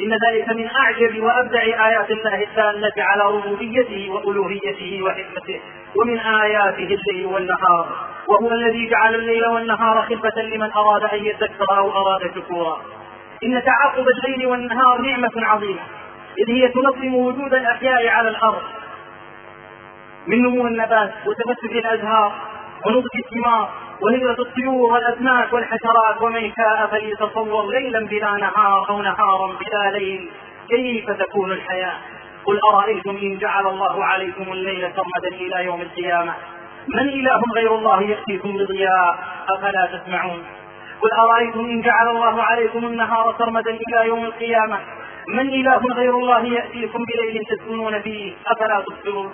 إن ذلك من أعجب وأبدع آيات الله الدالة على ربوبيته وألوهيته وحكمته ومن آياته الليل والنهار. وهو الذي جعل الليل والنهار خلفة لمن أراد أن يذكر أو أراد شكورا. إن تعاقب الليل والنهار نعمة عظيمة إذ هي تنظم وجود الأحياء على الأرض. من نمو النبات وتفتح الأزهار ونضج الثمار وهجرة الطيور والأسماك والحشرات ومن شاء فليتصور ليلا بلا نهار أو نهارا بلا ليل كيف تكون الحياة؟ قل أرأيتم إن جعل الله عليكم الليل سرمدا إلى يوم القيامة؟ من إله غير الله يأتيكم بضياء؟ أفلا تسمعون. قل أرأيتم إن جعل الله عليكم النهار سرمدا إلى يوم القيامة؟ من إله غير الله يأتيكم بليل تسكنون فيه؟ أفلا تبصرون.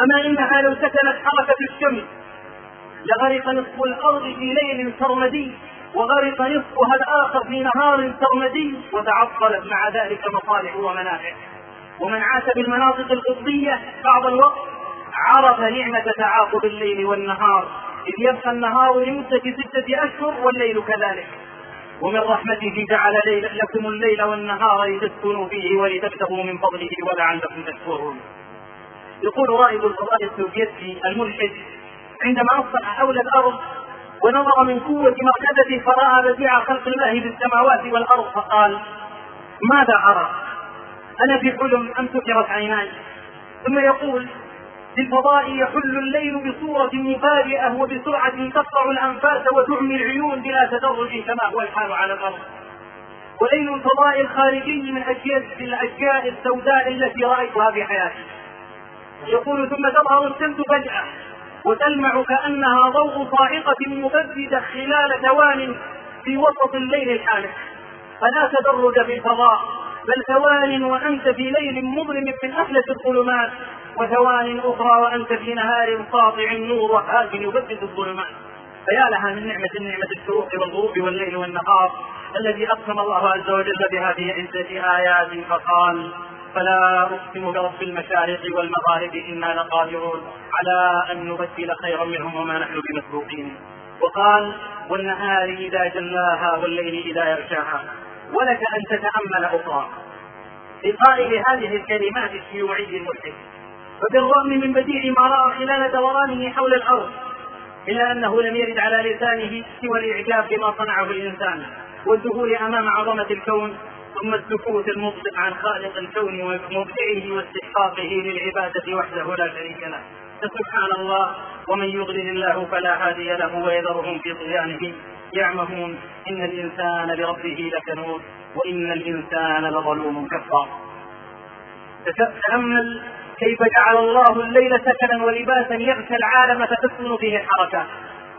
أما إنها لو سكنت حركة الشمس لغرق نصف الأرض في ليل سرمدي وغرق نصفها الآخر في نهار سرمدي وتعطلت مع ذلك مصالح ومنافع. ومن عاش بالمناطق القطبية بعض الوقت عرف نعمة تعاقب الليل والنهار إذ يبقى النهار لمدة ستة أشهر والليل كذلك. ومن رحمته جعل ليل لكم الليل والنهار لتسكنوا فيه ولتبتغوا من فضله ولعلكم تشكرون. يقول رائد الفضاء السوفيتي الملحد عندما أصبح حول الأرض ونظر من قوة مركزته فرأى بديع خلق الله في السماوات والأرض فقال ماذا أرى؟ أنا في حلم أم سكرت عيناي؟ ثم يقول في الفضاء يحل الليل بصورة مفاجئة وبسرعة تقطع الأنفاس وتعمي العيون بلا تدرج كما هو الحال على الأرض. وليل الفضاء الخارجي من أشياء الأشياء السوداء التي رأيتها في حياتي؟ يقول ثم تظهر الشمس فجأة. وتلمع كأنها ضوء صاعقة مبددة خلال ثوان في وسط الليل الحالك فلا تدرج في الفضاء بل ثوان وأنت في ليل مظلم من أحلى الظلمات وثوان أخرى وأنت في نهار ساطع النور وهاد يبدد الظلمات. فيا لها من نعمة نعمة الشروق والغروب والليل والنهار الذي أقسم الله عز وجل بها في عدة آيات فقال فلا أقسم برب المشارق والمغارب إنا لقادرون على أن نبدل خيرا منهم وما نحن بمسبوقين وقال والنهار إذا جلاها والليل إذا يغشاها. ولك أن تتأمل أخرى. في قائل هذه الكلمات الشيوعي الملحد وبالرغم من بديع ما رأى خلال دورانه حول الأرض إلا أنه لم يرد على لسانه سوى الإعجاب بما صنعه الإنسان والذهول أمام عظمة الكون ثم السكوت المبطئ عن خالق الكون ومبدعه واستحقاقه للعبادة وحده لا شريك له. فسبحان الله ومن يضلل الله فلا هادي له ويذرهم في طغيانهم يعمهون إن الإنسان لربه لكنود وإن الإنسان لظلوم كفار. تتأمل كيف جعل الله الليل سكنا ولباسا يغشى العالم فتسكن فيه الحركات.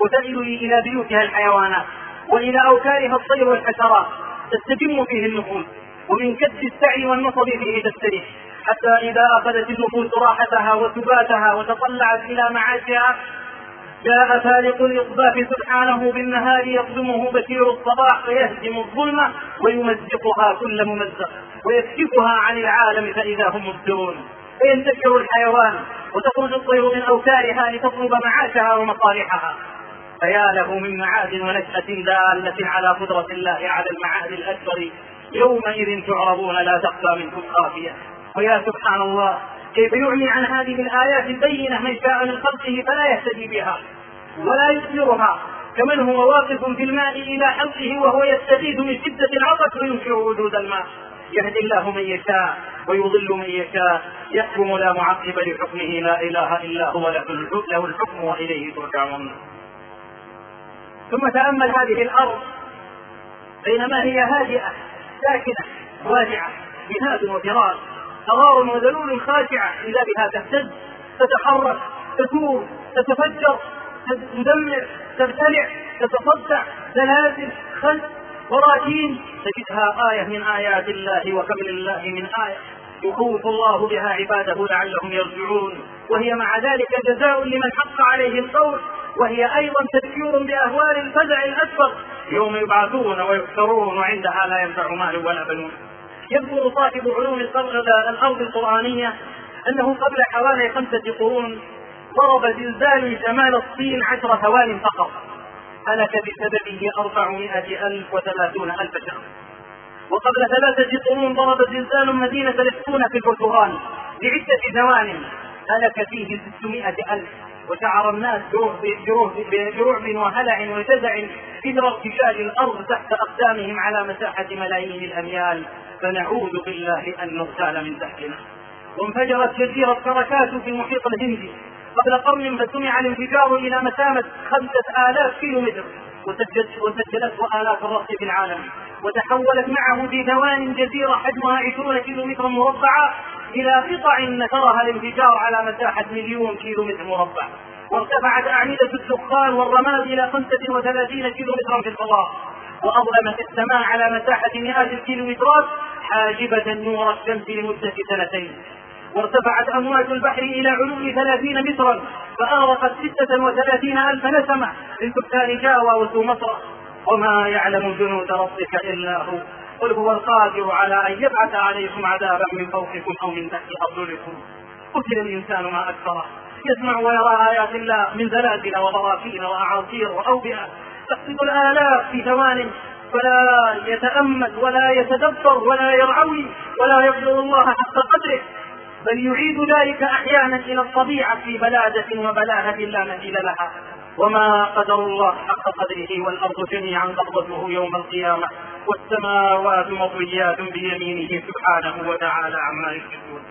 وتجري إلى بيوتها الحيوانات وإلى أوتارها الطير والحشرات. تستجم فيه النفوس ومن كد السعي والنصب فيه تستريح. حتى إذا أخذت النفوس راحتها وسباتها وتطلعت إلى معاشها جاء فالق الإصباح سبحانه بالنهار يقدمه بشير الصباح فيهدم الظلمة ويمزقها كل ممزق ويكشفها عن العالم فإذا هم مبصرون. فينتشر الحيوان وتخرج الطير من أوتارها لتطلب معاشها ومصالحها. فيا له من معاد ونشأة دالة على قدرة الله على المعاد الأكبر. يومئذ تعرضون لا تخفى منكم خافية. ويا سبحان الله كيف يعمي عن هذه الآيات البينة من شاء من خلقه فلا يهتدي بها ولا يبصرها كمن هو واقف في الماء إلى حلقه وهو يستغيث من شدة العطش وينكر وجود الماء. يهدي الله من يشاء ويضل من يشاء. يحكم لا معقب لحكمه لا إله إلا هو له الحكم وإليه ترجعون. ثم تأمل هذه الأرض بينما هي هادئة ساكنة واسعه جهاد وفراش قرار وذلول خاشعة إذا بها تهتز تتحرك تثور تتفجر تدمر تبتلع تتصدع زلازل خلف براكين تجدها آية من آيات الله وكم لله من آية. يخوف الله بها عباده لعلهم يرجعون. وهي مع ذلك جزاء لمن حق عليه القول. وهي أيضا تذكير بأهوال الفزع الأكبر. يوم يبعثون ويحشرون وعندها لا ينفع مال ولا بنون. يذكر صاحب علوم الأرض القرآنية أنه قبل حوالي خمسة قرون ضرب زلزال شمال الصين عشر ثوان فقط. هلك بسببه أربعمائة ألف وثلاثون ألف شخص. وقبل ثلاثة قرون ضرب زلزال مدينة لسكونة في البرتغال بعدة ثوان هلك فيه 600 ألف. وشعر الناس برعب وهلع وجزع إثر ارتجاج الأرض تحت أقدامهم على مساحة ملايين الأميال. فنعوذ بالله أن نغتال من تحتنا. وانفجرت جزيرة كركاس في المحيط الهندي. قبل قرن فسمع الانفجار إلى مسافة خمسة آلاف كيلو متر وسجلته آلاف الرأس في العالم. وتحولت معه في ثوان جزيرة حجمها 20 كيلو متر مربعا إلى قطع نشرها الانفجار على مساحة مليون كيلو متر مربع. وارتفعت أعمدة الدخان والرماد إلى 35 كيلو مترا في الفضاء. وأظلمت السماء على مساحة مئات الكيلومترات حاجبة نور الشمس لمدة سنتين. وارتفعت أمواج البحر إلى علو ثلاثين مترا فأغرقت ستة وثلاثين ألف نسمة من سكان جاوى وسومطرة وما يعلم جنود ربك إلا هو. قل هو القادر على أن يبعث عليكم عذابا من فوقكم أو من تحت أرجلكم. قتل الإنسان ما أكثره يسمع ويرى آيات الله من زلازل وبراكين وأعاصير وأوبئة. تقصد الآلاف في ثوان فلا يتأمل ولا يتدبر ولا يرعوي ولا يقدر الله حق قدره. بل يعيد ذلك أحيانا إلى الطبيعة في بلادة وبلاهة لا مثيل لها. وما قدر الله حق قدره والأرض جميعا قبضته يوم القيامة. والسماوات مطويات بيمينه سبحانه وتعالى عما يشركون.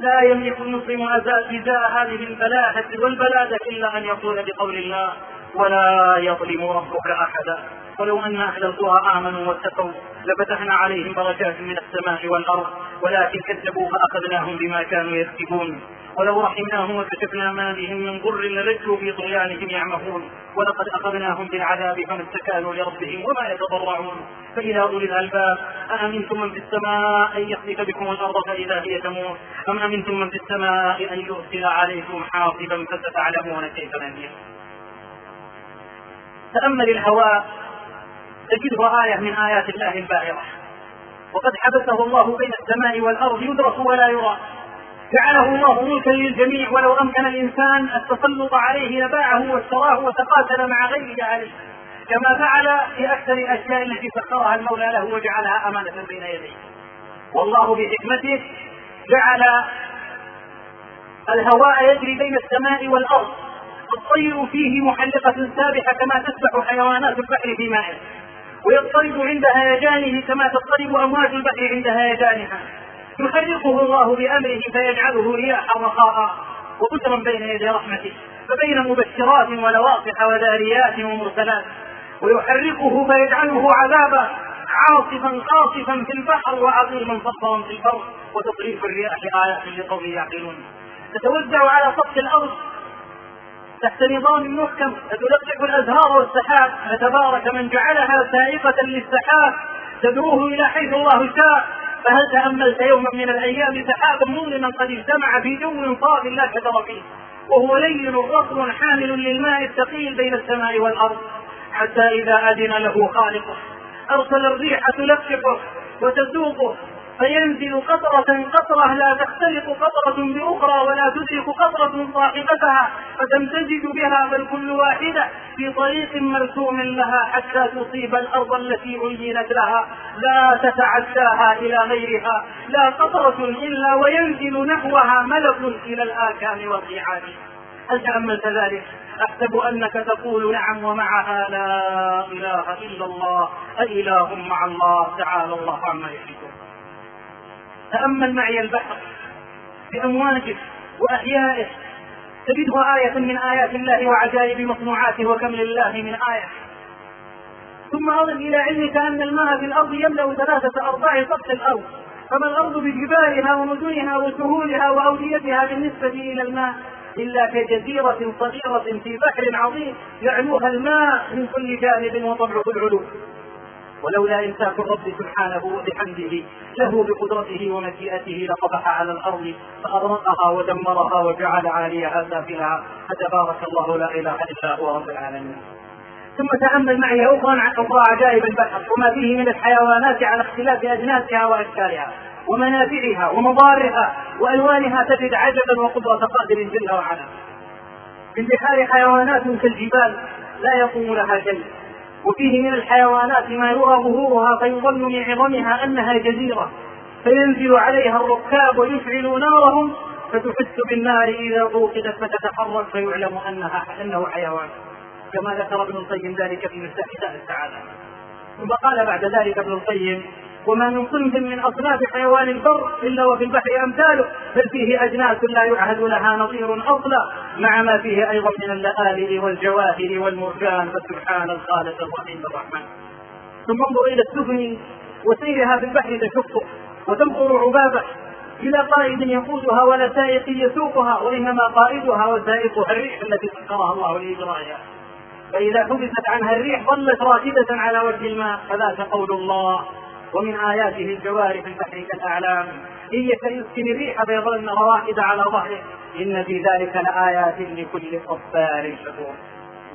لا يملك المسلم ازاء هذه البلاهة والبلادة إلا أن يقول بقول الله ولا يظلم ربك أحدا. ولو أن أهل القرى آمنوا واتقوا لفتحنا عليهم بركات من السماء والأرض ولكن كذبوا فأخذناهم بما كانوا يكسبون. ولو رحمناهم وكشفنا ما بهم من ضر لرجوا في طغيانهم يعمهون. ولقد أخذناهم بالعذاب فما استكانوا لربهم وما يتضرعون. فإذا اولي الألباب أأمنتم من في السماء أن يخسف بكم الأرض فإذا هي تموت أم أمنتم من في السماء أن يرسل عليكم حاصبا فستعلمون كيف نذير؟ تامل الهواء تجده آية من آيات الله الباهرة. وقد حبسه الله بين السماء والأرض يدرك ولا يرى. جعله الله ملكا للجميع ولو أمكن الإنسان التسلط عليه لباعه واشتراه وتقاتل مع غيره عليه كما فعل في أكثر الاشياء التي سخرها المولى له وجعلها أمانة بين يديه. والله بحكمته جعل الهواء يجري بين السماء والأرض. الطير فيه محلقة سابحة كما تسبح حيوانات البحر في مائه. ويضطرب عند هيجانه كما تضطرب أمواج البحر عند هيجانها. يحرقه الله بأمره فيجعله رياحا رخاء وبشرا بين يدي رحمته فبين مبشرات ولواصح وداريات ومرسلات. ويحرقه فيجعله عذابا عاصفا قاصفا في البحر وعظيما صفرا في البر وتصريف الرياح آيات لقوم يعقلون. تتوزع على سطح الأرض تحت نظام محكم تلقح الأزهار والسحاب فتبارك من جعلها سائقة للسحاب تدعوه إلى حيث الله شاء. فهل تأملت يوما من الأيام سحابا مظلما قد اجتمع في جو صاف لا شجر فيه؟ وهو لين رطب حامل للماء الثقيل بين السماء والأرض. حتى إذا أذن له خالقه أرسل الريح تلفقه وتسوقه فينزل قطرة قطرة لا تختلط قطرة بأخرى ولا تدرك قطرة صاحبتها فتمتزج بها بل كل واحدة في طريق مرسوم لها حتى تصيب الأرض التي عينت لها. لا تتعداها إلى غيرها. لا قطرة إلا وينزل نحوها ملك إلى الآكام والقيعان هل تأملت ذلك؟ أحسب أنك تقول نعم ومعها لا إله إلا الله. أإله مع الله؟ تعالى الله عما يشركون. تأمل معي البحر بأمواجه وأحيائه. تجده آية من آيات الله وعجائب مصنوعاته وكم لله من آية. ثم أضف إلى علمك أن الماء في الأرض يملأ ثلاثة أرباع سطح الأرض. فما الأرض بجبالها ومدنها وسهولها وأوديتها بالنسبة إلى الماء إلا كجزيرة صغيرة في بحر عظيم يعلوها الماء من كل جانب وطبعه العلو. ولولا إمساك الرب سبحانه وبحمده له بقدرته ومشيئته لطبح على الأرض فأغرقها ودمرها وجعل عاليها سافلها. فتبارك الله لا إله إلا هو رب العالمين. ثم تأمل معي أخرى أخرى عجائب البحر وما فيه من الحيوانات على اختلاف أجناسها وأشكالها ومنافعها ومضارها وألوانها تجد عجبا وقدرة قادر جل وعلا. في البحار حيوانات كالجبال لا يقوم لها شيء. وفيه من الحيوانات ما يرى ظهورها فيظن من عظمها أنها جزيرة فينزل عليها الركاب ويشعلوا نارهم فتحس بالنار إذا اوقدت فتتحرك فيعلم انها أنه حيوان. كما ذكر ابن القيم ذلك في مفتاح السعادة. ثم قال بعد ذلك ابن القيم وما من صنف من أصناف حيوان البر إلا وفي البحر أمثاله بل فيه أجناس لا يعهد لها نظير أصلا مع ما فيه أيضا من اللآلئ والجواهر والمرجان فسبحان الخالق الرحيم الرحمن. ثم انظر إلى السفن وسيرها في البحر تشقه وتمطر عبابه إلى قائد يقودها ولا سائق يسوقها وإنما قائدها وسائقها الريح التي سخرها الله لإجرائها فإذا حبست عنها الريح ظلت راكدة على وجه الماء فذاك قول الله. ومن آياته الجوار في البحر كالأعلام إن يسكن الريح فيظلن رواحد على ظهره إن في ذلك لآيات لكل صبار شكور.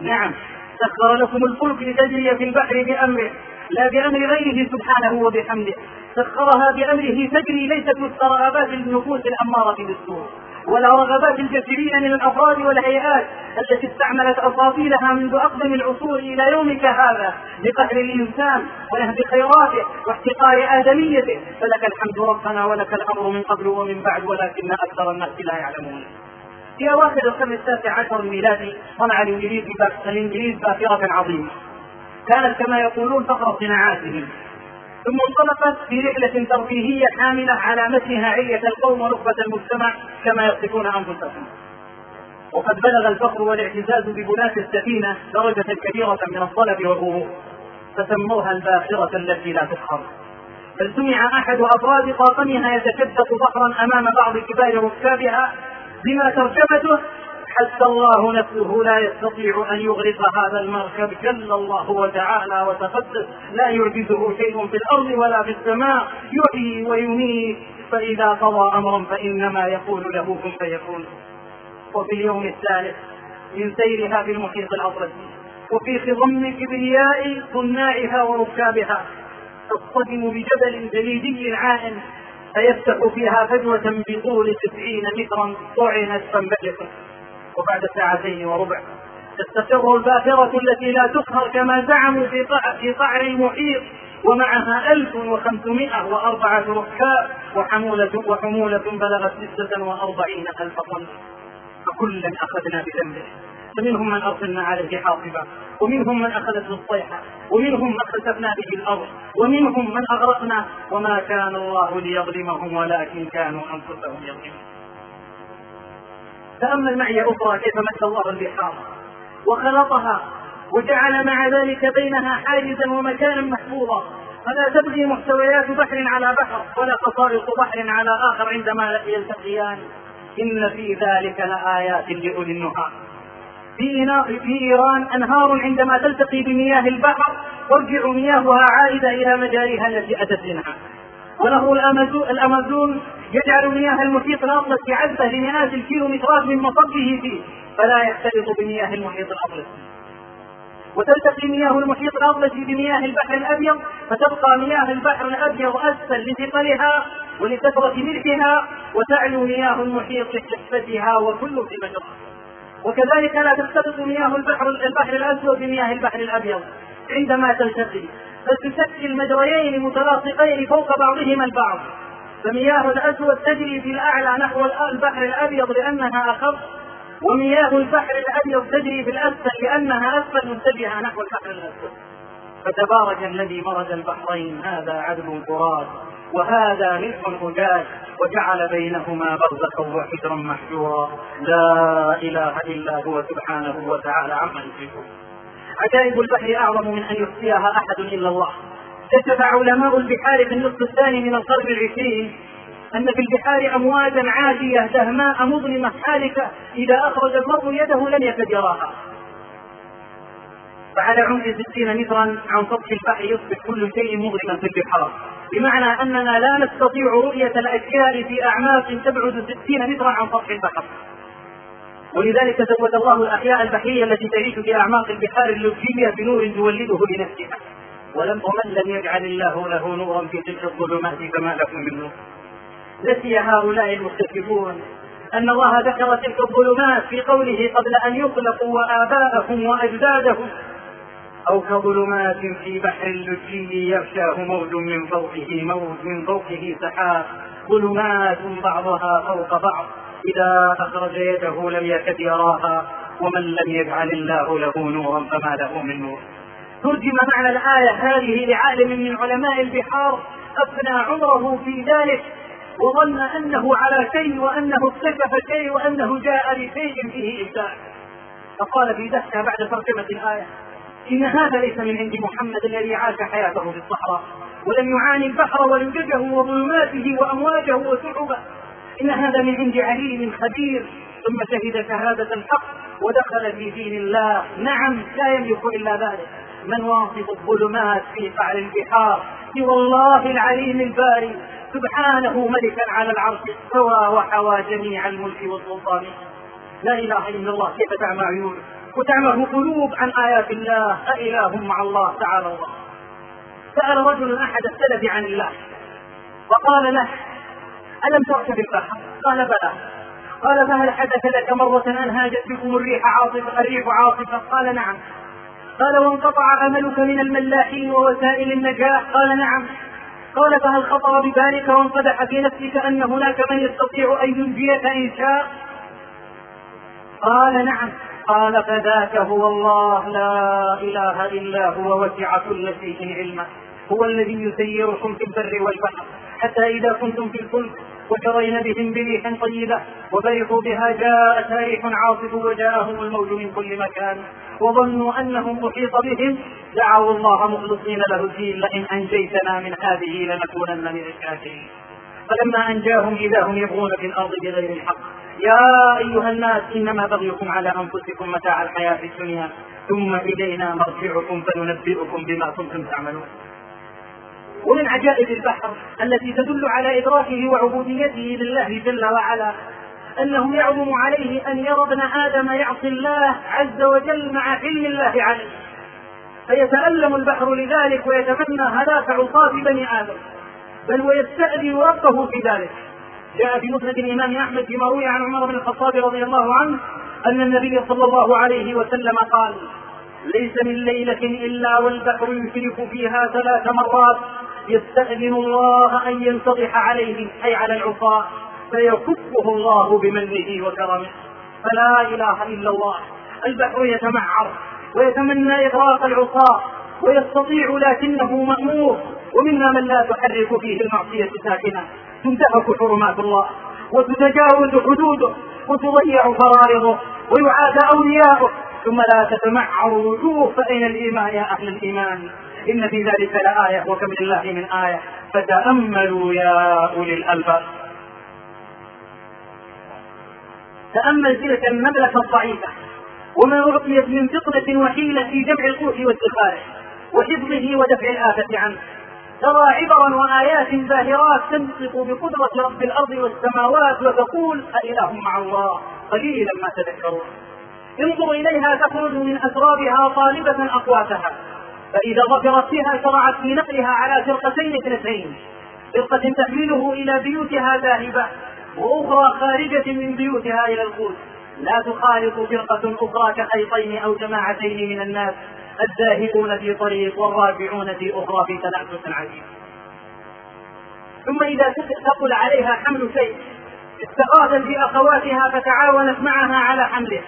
نعم سخر لكم الفلك لتجري في البحر بأمره لا بأمر غيره سبحانه وبحمده. سخرها بأمره تجري ليست وفق رغبات النفوس الأمارة بالسوء. ولا رغبات الكثيرين من الأفراد والهيئات التي استعملت أساطيلها منذ أقدم العصور إلى يومك هذا لقهر الإنسان ونهب خيراته واحتقار آدميته. فلك الحمد ربنا ولك الأمر من قبل ومن بعد ولكن أكثر الناس لا يعلمون. في أواخر القرن التاسع عشر الميلادي صنع الانجليز الإنجليز باكرة عظيمة. كانت كما يقولون فخر صناعاتهم. ثم انطلقت في رحلة ترفيهية حاملة على متنها علية القوم ونخبة المجتمع كما يصفون أنفسهم. وقد بلغ الفخر والاعتزاز ببناة السفينة درجة كبيرة من الطلب والغرور فسموها الباخرة التي لا تسخر بل سمع أحد أفراد طاقمها يتشدق ظهرا أمام بعض كبار ركابها بما ترجمته حتى الله نفسه لا يستطيع أن يغرق هذا المركب جل الله وتعالى وتقدس. لا يعجزه شيء في الأرض ولا في السماء. يحيي ويميت. فإذا قضى أمرا فإنما يقول له كن فيكون. وفي اليوم الثالث من سيرها في المحيط الأطلسي وفي خضم كبرياء صناعها وركابها. تصطدم بجبل جليدي عائم فيفتح فيها فجوة بطول تسعين مترا. طعنت فانبجست وبعد ساعتين وربع تستقر الباخرة التي لا تقهر كما زعموا في قعر المحيط ومعها 1504 ركاب وحمولة وحمولة بلغت 46 ألف طن. فكلا أخذنا بذنبه. فمنهم من أرسلنا عليه حاصبا ومنهم من أخذته الصيحة ومنهم من خسفنا به الأرض ومنهم من أغرقنا. وما كان الله ليظلمهم ولكن كانوا أنفسهم يظلمون. تأمل معي أخرى كيف مد الله البحار؟ وخلطها وجعل مع ذلك بينها حاجزا ومكانا محفوظا. فلا تبغي محتويات بحر على بحر ولا خصائص بحر على آخر عندما يلتقيان. إن في ذلك لآيات لأولي النهى. في في إيران أنهار عندما تلتقي بمياه البحر ترجع مياهها عائدة إلى مجاريها التي أتت منها. وله الأمازون يجعل مياه المحيط الأطلسي عذبة لمئات الكيلومترات من مصبه فيه فلا يختلط بمياه المحيط الأطلسي وتلتقي مياه المحيط الأطلسي بمياه البحر الأبيض فتبقى مياه البحر الأبيض أسفل لثقلها ولكثرة ملحها وتعلو مياه المحيط لحفتها وكل في مجرى وكذلك لا تختلط مياه البحر البحر الأسود بمياه البحر الأبيض عندما تلتقي. فتشكل مجريين متلاصقين فوق بعضهما البعض. فمياه الأسود تجري في الأعلى نحو البحر الأبيض لأنها أخف ومياه البحر الأبيض تجري في الأسفل لأنها أسفل متجهة نحو البحر الأسود. فتبارك الذي مرج البحرين هذا عذب فرات وهذا ملح أجاج وجعل بينهما برزخا وحجرا محجورا. لا إله إلا هو سبحانه وتعالى عما يشركون. عجائب البحر أعظم من أن يخفيها أحد إلا الله. كتب علماء البحار في النصف الثاني من القرن العشرين أن في البحار أمواجا عادية دهماء مظلمة حالكة إذا أخرج المرء يده لم يكد يراها فعلى عمق ستين مترا عن سطح البحر يصبح كل شيء مظلما في البحار. بمعنى أننا لا نستطيع رؤية الأشياء في أعماق تبعد ستين مترا عن سطح البحر. ولذلك زود الله الأحياء البحرية التي تعيش في أعماق البحار اللجية بنور تولده لنفسها ولم ومن لم يجعل الله له نورا في تلك الظلمات فما لكم من نور. نسي هؤلاء المختلفون أن الله ذكر تلك الظلمات في قوله قبل أن يخلقوا وآباءهم وأجدادهم. أو كظلمات في بحر لجي يغشاه موج من فوقه موج من فوقه سحاب. ظلمات بعضها فوق بعض. إذا أخرج يده لم يكد يراها ومن لم يجعل الله له نورا فما له من نور. ترجم معنى الآية هذه لعالم من علماء البحار أفنى عمره في ذلك وظن أنه على شيء وأنه اكتشف شيء وأنه جاء لشيء فيه إبداع فقال في دهشة بعد ترجمة الآية إن هذا ليس من عند محمد الذي عاش حياته في الصحراء ولم يعاني البحر ولججه وظلماته وأمواجه وسحبه إن هذا من عند عليم خبير ثم شهد شهادة الحق ودخل في دين الله. نعم لا يملك إلا ذلك. من واصف الظلمات في قعر البحار؟ سوى الله العليم الباري. سبحانه ملكا على العرش استوى وحوى جميع الملك والسلطان. لا إله إلا الله. كيف تعمى عيون وتعمه قلوب عن آيات الله. أإله مع الله تعالى الله. سأل رجل أحد السلف عن الله وقال له ألم تركب البحر؟ قال بلى قال فهل حدث لك مرة أن هاجت بكم الريح عاصفة الريح عاصفة؟ قال نعم قال وانقطع أملك من الملاحين ووسائل النجاة؟ قال نعم قال فهل خطر ببالك وانقدح في نفسك أن هناك من يستطيع أن ينجيك إن شاء؟ قال نعم قال فذاك هو الله لا إله إلا هو وسع كل شيء علما هو الذي يسيركم في البر والبحر حتى إذا كنتم في الفلك وجرين بهم بريح طيبة وبرحوا بها جاءت ريح عاصف وجاءهم الموج من كل مكان وظنوا أنهم محيط بهم دعوا الله مخلصين له الدين لئن أنجيتنا من هذه لنكونن من الشاكرين فلما أنجاهم إذا هم يبغون في الأرض بغير الحق يا أيها الناس إنما بغيكم على أنفسكم متاع الحياة الدنيا ثم إلينا مرجعكم فننبئكم بما كنتم تعملون. ومن عجائب البحر التي تدل على إدراكه وعبوديته لله جل وعلا أنه يعظم عليه أن يرى ابن آدم يعصي الله عز وجل مع علم الله عليه. فيتألم البحر لذلك ويتمنى هلاك عصاة بني آدم بل ويستأذن ربه في ذلك. جاء في مسند الإمام أحمد فيما روي عن عمر بن الخطاب رضي الله عنه أن النبي صلى الله عليه وسلم قال ليس من ليلة إلا والبحر يشرك فيها ثلاث مرات يستأذن الله أن ينتضح عليه أي على العصاة فيكفه الله بمنه وكرمه. فلا إله إلا الله. البحر يتمعر ويتمنى إغراق العصاة ويستطيع لكنه مأمور. ومنا من لا تحرك فيه المعصية ساكنة. تنتهك حرمات الله وتتجاوز حدوده وتضيع فرائضه ويعاد أولياؤه. ثم لا تتمعر وجوه فأين الإيمان يا أهل الإيمان؟ إن في ذلك لآية وكم لله من آية. فتأملوا يا أولي الألباب. تأمل تلك المملكة الضعيفة. وما أعطيت من فطنة وحيلة في جمع القوت والزخارف وحفظه ودفع الآفة عنه. ترى عبرا وآيات باهرات تنطق بقدرة رب الأرض والسماوات وتقول أإله مع الله؟ قليلا ما تذكرون. انظر إليها تخرج من أسرابها طالبة أقواتها. فإذا ظفرت بها شرعت في نقلها على فرقتين اثنتين. فرقة تحمله إلى بيوتها ذاهبة وأخرى خارجة من بيوتها إلى القوس لا تخالط فرقة أخرى كخيطين أو جماعتين من الناس الذاهبون في طريق والراجعون في أخرى في تنافس عجيب. ثم إذا ثقل عليها حمل شيء استغاثت بأخواتها فتعاونت معها على حمله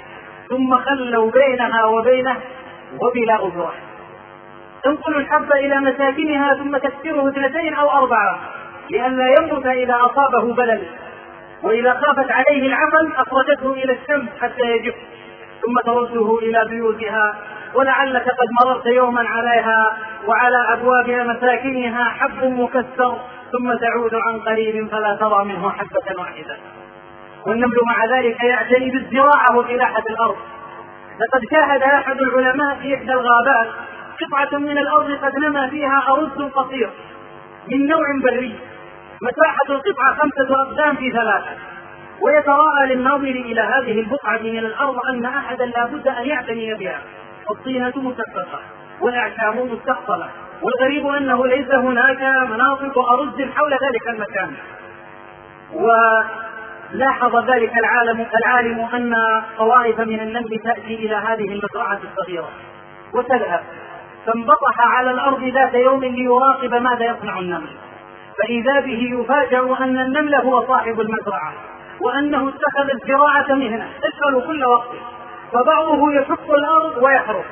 ثم خلوا بينها وبينه وبلا أجرة. تنقل الحب إلى مساكنها ثم تكسره اثنتين أو أربعة لئلا يموت إذا أصابه بلل. وإذا خافت عليه العمل أخرجته إلى الشمس حتى يجف. ثم ترده إلى بيوتها. ولعلك قد مررت يوما عليها وعلى أبواب مساكنها حب مكسر. ثم تعود عن قريب فلا ترى منه حبة واحدة. والنمل مع ذلك يعتني بالزراعة وفلاحة الأرض. لقد شاهد أحد العلماء في إحدى الغابات قطعة من الأرض قد نما فيها أرز قصير من نوع بري مساحة القطعة خمسة أقدام في ثلاثة. ويتراءى للناظر إلى هذه البقعة من الأرض أن أحدا لابد أن يعتني بها. الطينة مسقطة والأعشاب مستقصلة. والغريب أنه ليس هناك مناطق أرز حول ذلك المكان. ولاحظ ذلك العالم العالم أن طوائف من النمل تأتي إلى هذه المزرعة الصغيرة. وتذهب. فانبطح على الأرض ذات يوم ليراقب ماذا يصنع النمل. فإذا به يفاجأ أن النمل هو صاحب المزرعة وأنه اتخذ الزراعة مهنة. تشغل كل وقت. فبعضه يشق الأرض ويحرث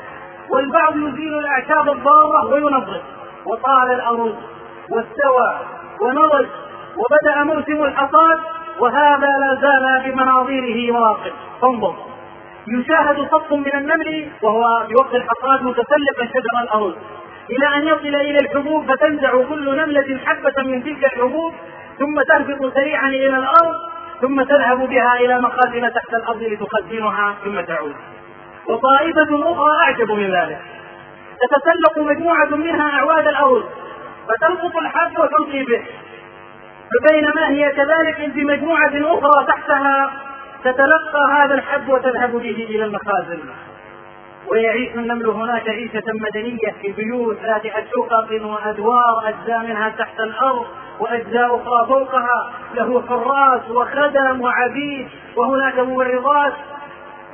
والبعض يزيل الأعشاب الضارة وينظف. وطال الأرض واستوى ونضج وبدأ موسم الحصاد وهذا لا زال بمناظيره واقف. فانظر. يشاهد صف من النمل وهو في وقت الحصاد متسلقا شجر الأرز إلى أن يصل إلى الحبوب فتنزع كل نملة حبة من تلك الحبوب ثم تهبط سريعا إلى الأرض ثم تذهب بها إلى مخازن تحت الأرض لتخزنها ثم تعود. وطائفة أخرى أعجب من ذلك. تتسلق مجموعة منها أعواد الأرز فتلقط الحب وتلقي به. فبينما هي كذلك في مجموعة أخرى تحتها تتلقى هذا الحب وتذهب به إلى المخازن. ويعيش النمل هناك عيشة مدنية في بيوت ذات شقق وأدوار أجزاء منها تحت الأرض وأجزاء أخرى فوقها. له حراس وخدم وعبيد وهناك ممرضات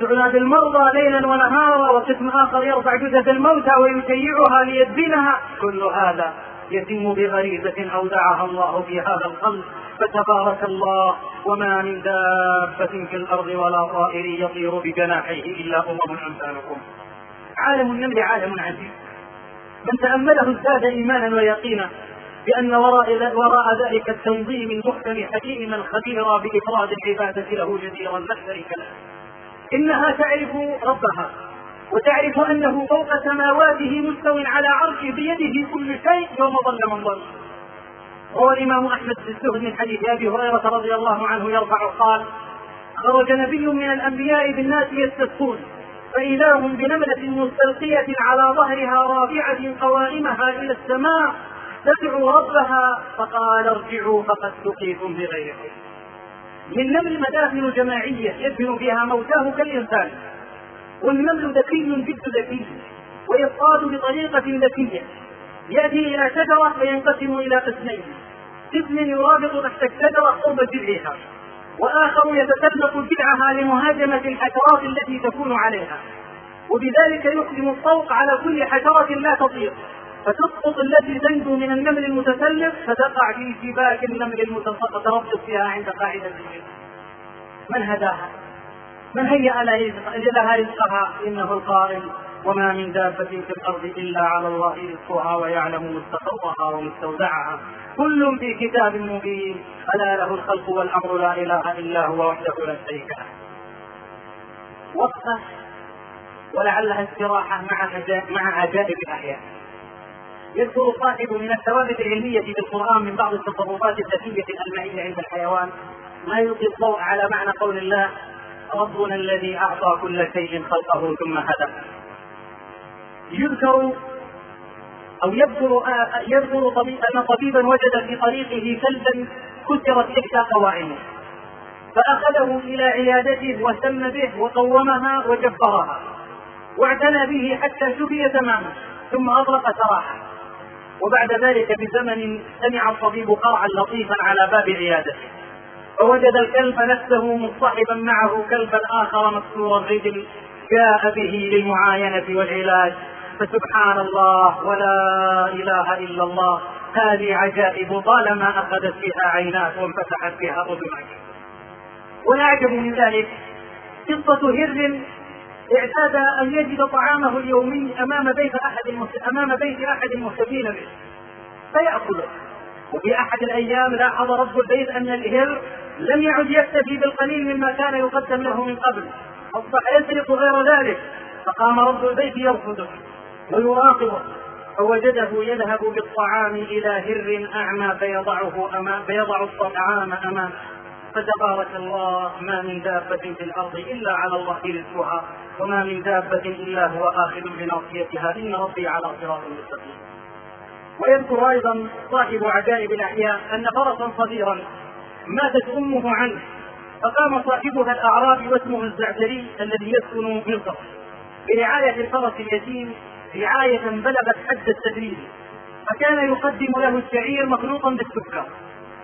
تعنى بالمرضى ليلا ونهارا وقسم آخر يرفع جثث الموتى ويشيعها ليدفنها. كل هذا يتم بغريزة أودعها الله في هذا الخلق فتبارك الله وما من دابة في الأرض ولا طائر يطير بجناحيه إلا أمم أمثالكم عالم النمل عالم عجيب من تأمله ازداد إيمانا ويقينا بأن وراء وراء ذلك التنظيم المحكم حكيما خبيرا بإفراد العبادة له جديرا لا شريك له. إنها تعرف ربها وتعرف أنه فوق سماواته مستو على عرشه بيده كل شيء يوم ظل من ظل روى الإمام أحمد في الزهد من حديث أبي هريرة رضي الله عنه يرفع قال خرج نبي من الأنبياء بالناس يستسقون فإذا هم بنملة مستلقية على ظهرها رافعة قوائمها إلى السماء تدعو ربها فقال ارجعوا فقد سقيتم بغير من نمل مدافن جماعية يدفن فيها موتاه كالإنسان والنمل ذكي جد ذكي ويصطاد بطريقة ذكية يأتي إلى شجرة فينقسم إلى قسمين. قسم يرابط تحت الشجرة قرب جذعها. وآخر يتسلق جذعها لمهاجمة الحشرات التي تكون عليها. وبذلك يقدم الطوق على كل حشرة لا تطير فتسقط التي تنجو من النمل المتسلق فتقع في شباك النمل المتربص فيها عند قاعدة الجن من هداها؟ من هيأ لها رزقها؟ إنه القائل. وما من دابة في الأرض إلا على الله رزقها ويعلم مستقرها ومستودعها. كل في كتاب مبين. ألا له الخلق والأمر لا إله إلا هو وحده لا شريك له. وقفة ولعلها استراحة مع مع عجائب الأحياء. يذكر صاحب من الثوابت العلمية في القرآن من بعض التصرفات الذكية المائية عند الحيوان. ما يلقي الضوء على معنى قول الله ربنا الذي أعطى كل شيء خلقه ثم هدى. يذكر أو يذكر يذكر طبيب أن طبيبا وجد في طريقه كلبا كسرت إحدى قوائمه. فأخذه إلى عيادته واهتم به وقومها وجبرها واعتنى به حتى شفي تماما ثم أطلق سراحه وبعد ذلك بزمن سمع الطبيب قرعا لطيفا على باب عيادته. فوجد الكلب نفسه مصطحبا معه كلبا آخر مكسور الرجل جاء به للمعاينة والعلاج. فسبحان الله ولا إله إلا الله. هذه عجائب طالما أخذت فيها عيناك وانفتحت فيها أذناك والأعجب من ذلك قصة هر اعتاد أن يجد طعامه اليومي أمام بيت أحد أمام بيت أحد المهتمين به فيأكله وفي أحد الأيام لاحظ رب البيت أن الهر لم يعد يكتفي بالقليل مما كان يقدم له من قبل. أصبح يسرق غير ذلك. فقام رب البيت يرفضه. ويراقبه فوجده يذهب بالطعام إلى هر أعمى فيضعه أمام فيضع الطعام أمامه. فتبارك الله ما من دابة في الأرض إلا على الله رزقها وما من دابة إلا هو آخذ بناصيتها. إن ربي على صراط مستقيم. ويذكر أيضا صاحب عجائب الأحياء أن فرسا صغيرا ماتت أمه عنه فقام صاحبها الأعرابي واسمه الزعتري الذي يسكن مصر برعاية الفرس اليتيم رعاية بلغت حد التدريب. فكان يقدم له الشعير مخلوطا بالسكر.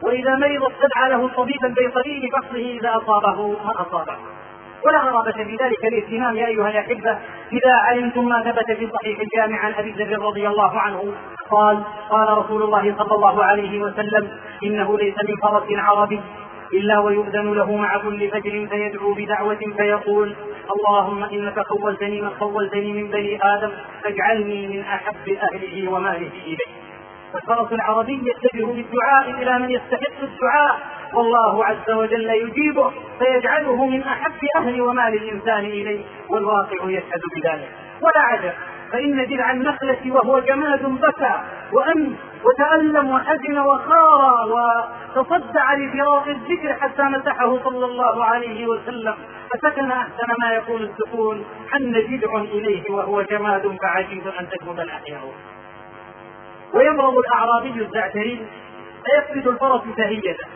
وإذا مرض استدعى له الطبيب البيطري لفصله إذا أصابه ما أصابه. ولا غرابة في ذلك الاهتمام يا أيها الأحبة. إذا علمتم ما ثبت في صحيح الجامع عن أبي ذر رضي الله عنه قال قال رسول الله صلى الله عليه وسلم إنه ليس من فرس عربي. إلا ويؤذن له مع كل فجر فيدعو بدعوة فيقول اللهم إنك خولتني من خولتني من بني آدم فاجعلني من أحب أهله وماله إليه فالفرس العربي يتجه بالدعاء إلى من يستحق الدعاء. والله عز وجل يجيبه فيجعله من أحب أهل ومال الإنسان إليه والواقع يشهد بذلك. ولا عجب فإن جذع النخلة وهو جماد بكى وأن وتألم وحزن وخار وتصدع لفراق الذكر حتى مسحه صلى الله عليه وسلم. فسكن أحسن ما يكون السكون حن جذع إليه وهو جماد فعجيب أن تجهد الأحياء. ويمرض الأعرابي الزعتري فيفقد الفرس تهيته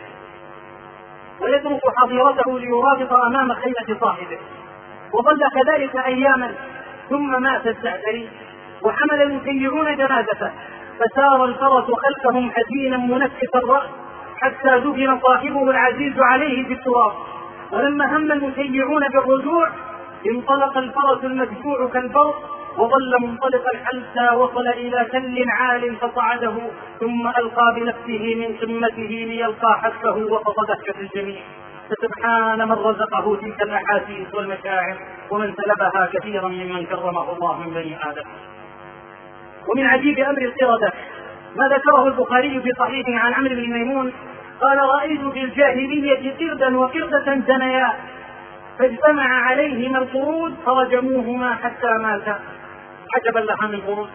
ويترك حظيرته ليرابط أمام خيمة صاحبه. وظل كذلك أياما ثم مات الزعتري وحمل المسيرون جنازته فسار الفرس خلفهم حزينا منكس الرأس حتى دفن صاحبه العزيز عليه في التراب ولما هم المشيعون بالرجوع انطلق الفرس المدفوع كالبرق وظل منطلقا حتى وصل إلى تل عال فصعده ثم ألقى بنفسه من قمته ليلقى حسه وسط دهشه الجميع. فسبحان من رزقه تلك الأحاسيس والمشاعر ومن سلبها كثيرا ممن كرمه الله من بني آدم. ومن عجيب أمر القردة ما ذكره البخاري في صحيحه عن عمرو بن ميمون قال رأيت في الجاهلية قردا وقردة زنيا فاجتمع عليهما القرود فرجموهما حتى ماتا عجبا لها من القرود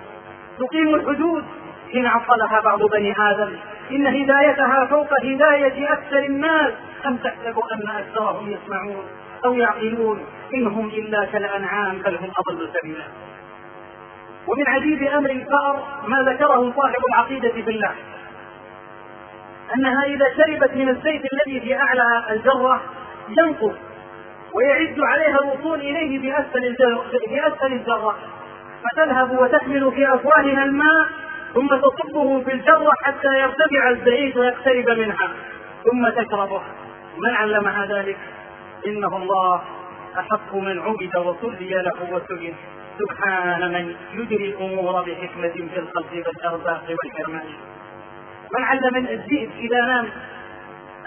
تقيم الحدود حين عطلها بعض بني آدم. إن هدايتها فوق هداية أكثر الناس أم تحسب أن أكثرهم يسمعون أو يعقلون إنهم إلا كالأنعام بل هم أضل سبيلا. ومن عجيب أمر الفأر ما ذكره صاحب العقيدة بالله أنها إذا شربت من الزيت الذي في أعلى الجرة ينقص ويعد عليها الوصول إليه في أسفل في أسفل الجرة. فتذهب وتحمل في أفواهها الماء ثم تصبه في الجرة حتى يرتفع الزيت ويقترب منها ثم تشربه. من علمها ذلك؟ إنه الله أحق من عبد وصلي له وسجن. سبحان من يجري الأمور بحكمة في الخلق والأرزاق والحرمان من علم الذئب إذا نام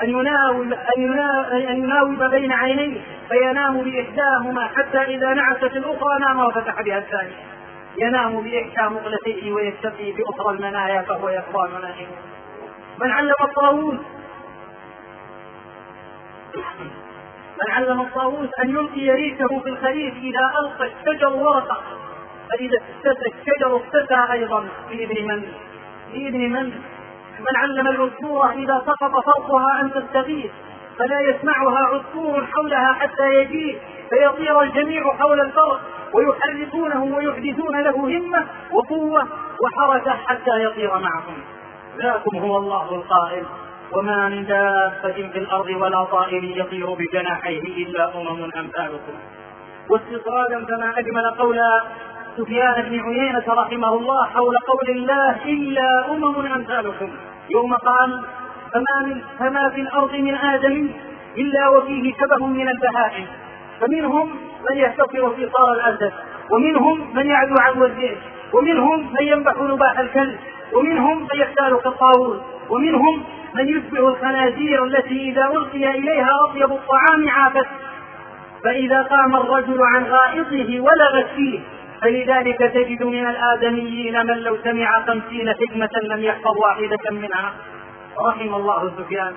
أن يناول أن يناوب بين عينيه فينام بإحداهما حتى إذا نعست الأخرى نام وفتح بها الثانية ينام بإحدى مغلقيه ويستقي بأخرى المنايا فهو يقضى مناهيه من علم الطاووس؟ من علم الطاووس أن يلقي ريشه في الخريف إذا ألقى الشجر ورقة فإذا افتتى الشجر افتتى أيضا. بإذن من؟ بإذن من؟ من علم العصفور إذا سقط فرقها أن تستغيث. فلا يسمعها عصفور حولها حتى يجيء. فيطير الجميع حول الفرق ويحركونه ويحدثون له همة وقوة وحركة حتى يطير معهم ذاكم هو الله القائل. وما من دابة في الأرض ولا طائر يطير بجناحيه إلا أمم أمثالكم. واستطرادا فما أجمل قول سفيان بن عيينة رحمه الله حول قول الله إلا أمم أمثالكم. يوم قال فما من فما في الأرض من آدم إلا وفيه شبه من البهائم. فمنهم من يحتفر في صار الأسد ومنهم من يعدو عدو الذئب ومنهم من ينبح نباح الكلب ومنهم من يختال كالطاووس ومنهم من يشبه الخنازير التي إذا ألقي إليها أطيب الطعام عافت. فإذا قام الرجل عن غائطه ولغت فيه. فلذلك تجد من الآدميين من لو سمع خمسين حكمة لم يحفظ واحدة منها رحم الله سفيان.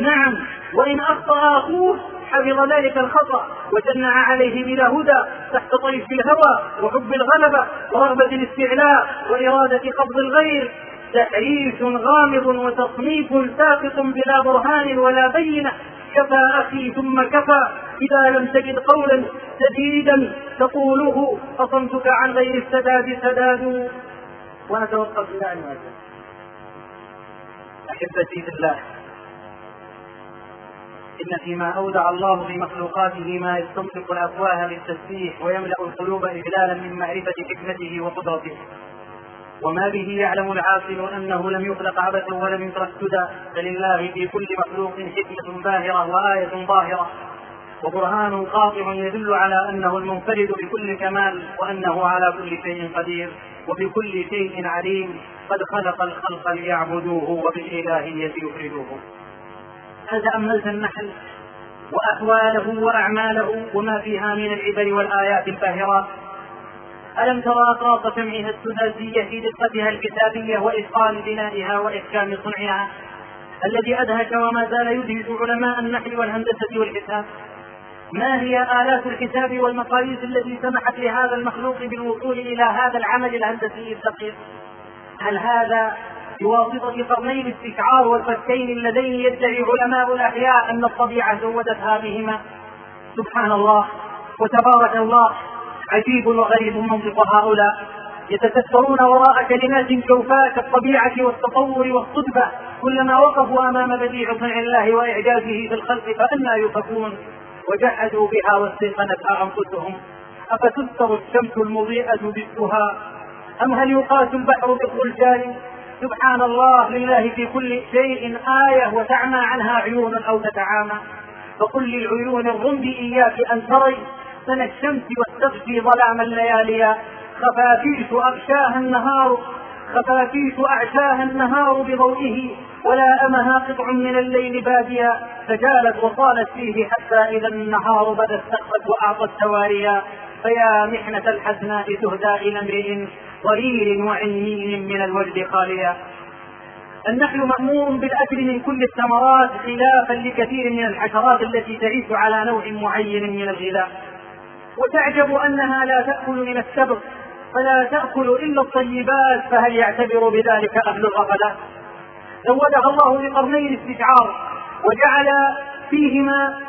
نعم وإن أخطأ أخوه حفظ ذلك الخطأ وجنع عليه بلا هدى تحت طيف الهوى وحب الغلبة ورغبة الاستعلاء وإرادة قبض الغير. تحريف غامض وتصنيف ساقط بلا برهان ولا بينة كفى أخي ثم كفى. إذا لم تجد قولا سديدا تقوله فصمتك عن غير السداد سداد. ونتوقف إلى أن أحبتي في الله. إن فيما أودع الله في مخلوقاته ما يستنطق الأفواه للتسبيح ويملأ القلوب إذلالا من معرفة حكمته وقدرته. وما به يعلم العاقل أنه لم يخلق عبثا ولم يترك سدى فلله في كل مخلوق حكمة باهرة وآية ظاهرة. وبرهان قاطع يدل على أنه المنفرد بكل كمال وأنه على كل شيء قدير وبكل شيء عليم. قد خلق الخلق ليعبدوه وبالالهيه يفردوه هل تاملت النحل؟ وأحواله وأعماله وما فيها من العبر والآيات الباهرات ألم ترى أطراف جمعها السداسية في دقتها الكتابية وإتقان بنائها وإحكام صنعها؟ الذي أدهش وما زال يدهش علماء النحل والهندسة والحساب. ما هي آلات الحساب والمقاييس التي سمحت لهذا المخلوق بالوصول إلى هذا العمل الهندسي الدقيق؟ هل هذا بواسطة قرني الاستشعار والفكين اللذين يدعي علماء الأحياء أن الطبيعة زودتها بهما؟ سبحان الله وتبارك الله. عجيب وغريب منطق هؤلاء. يتكثرون وراء كلمات جوفاء كالطبيعة والتطور والصدفة. كلما وقفوا أمام بديع صنع الله وإعجازه في الخلق فأنى يؤفكون وجحدوا بها واستيقنتها أنفسهم. أفتستر الشمس المضيئة بالسها أم هل يقاس البحر بالرجال سبحان الله لله في كل شيء آية وتعمى عنها عيون أو تتعامى. فقل للعيون الرمد إياك أن تري سن الشمس واستغفي ظلام الليالي. خفافيش أغشاها النهار خفافيش أعشاها النهار بضوئه ولا أمها قطع من الليل باديا فجالت وطالت فيه حتى إذا النهار بدأ استقت وأعطت تواريا فيا محنة الحزناء تهدى إلى امرئ ضرير وعنين من الوجد خاليا النحل مأمور بالأكل من كل الثمرات خلافا لكثير من الحشرات التي تعيش على نوع معين من الغذاء. وتعجب أنها لا تأكل من السبق فلا تأكل إلا الطيبات فهل يعتبر بذلك أهل الغفلات زودها الله بقرنين استشعار وجعل فيهما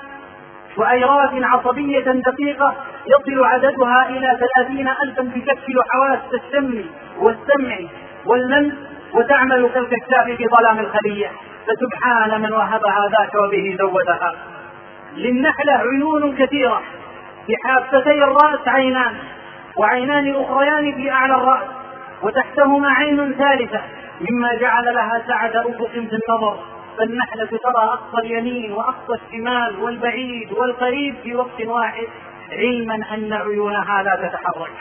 شعيرات عصبية دقيقة يصل عددها إلى ثلاثين ألفا تشكل حواس الشم والسمع واللمس وتعمل كالكشاف في ظلام الخلية. فسبحان من وهبها ذاك وبه زودها. للنحلة عيون كثيرة. في حافتي الرأس عينان وعينان أخريان في أعلى الرأس وتحتهما عين ثالثة مما جعل لها سعة أفق في النظر. فالنحلة ترى أقصى اليمين وأقصى الشمال والبعيد والقريب في وقت واحد علما أن عيونها لا تتحرك.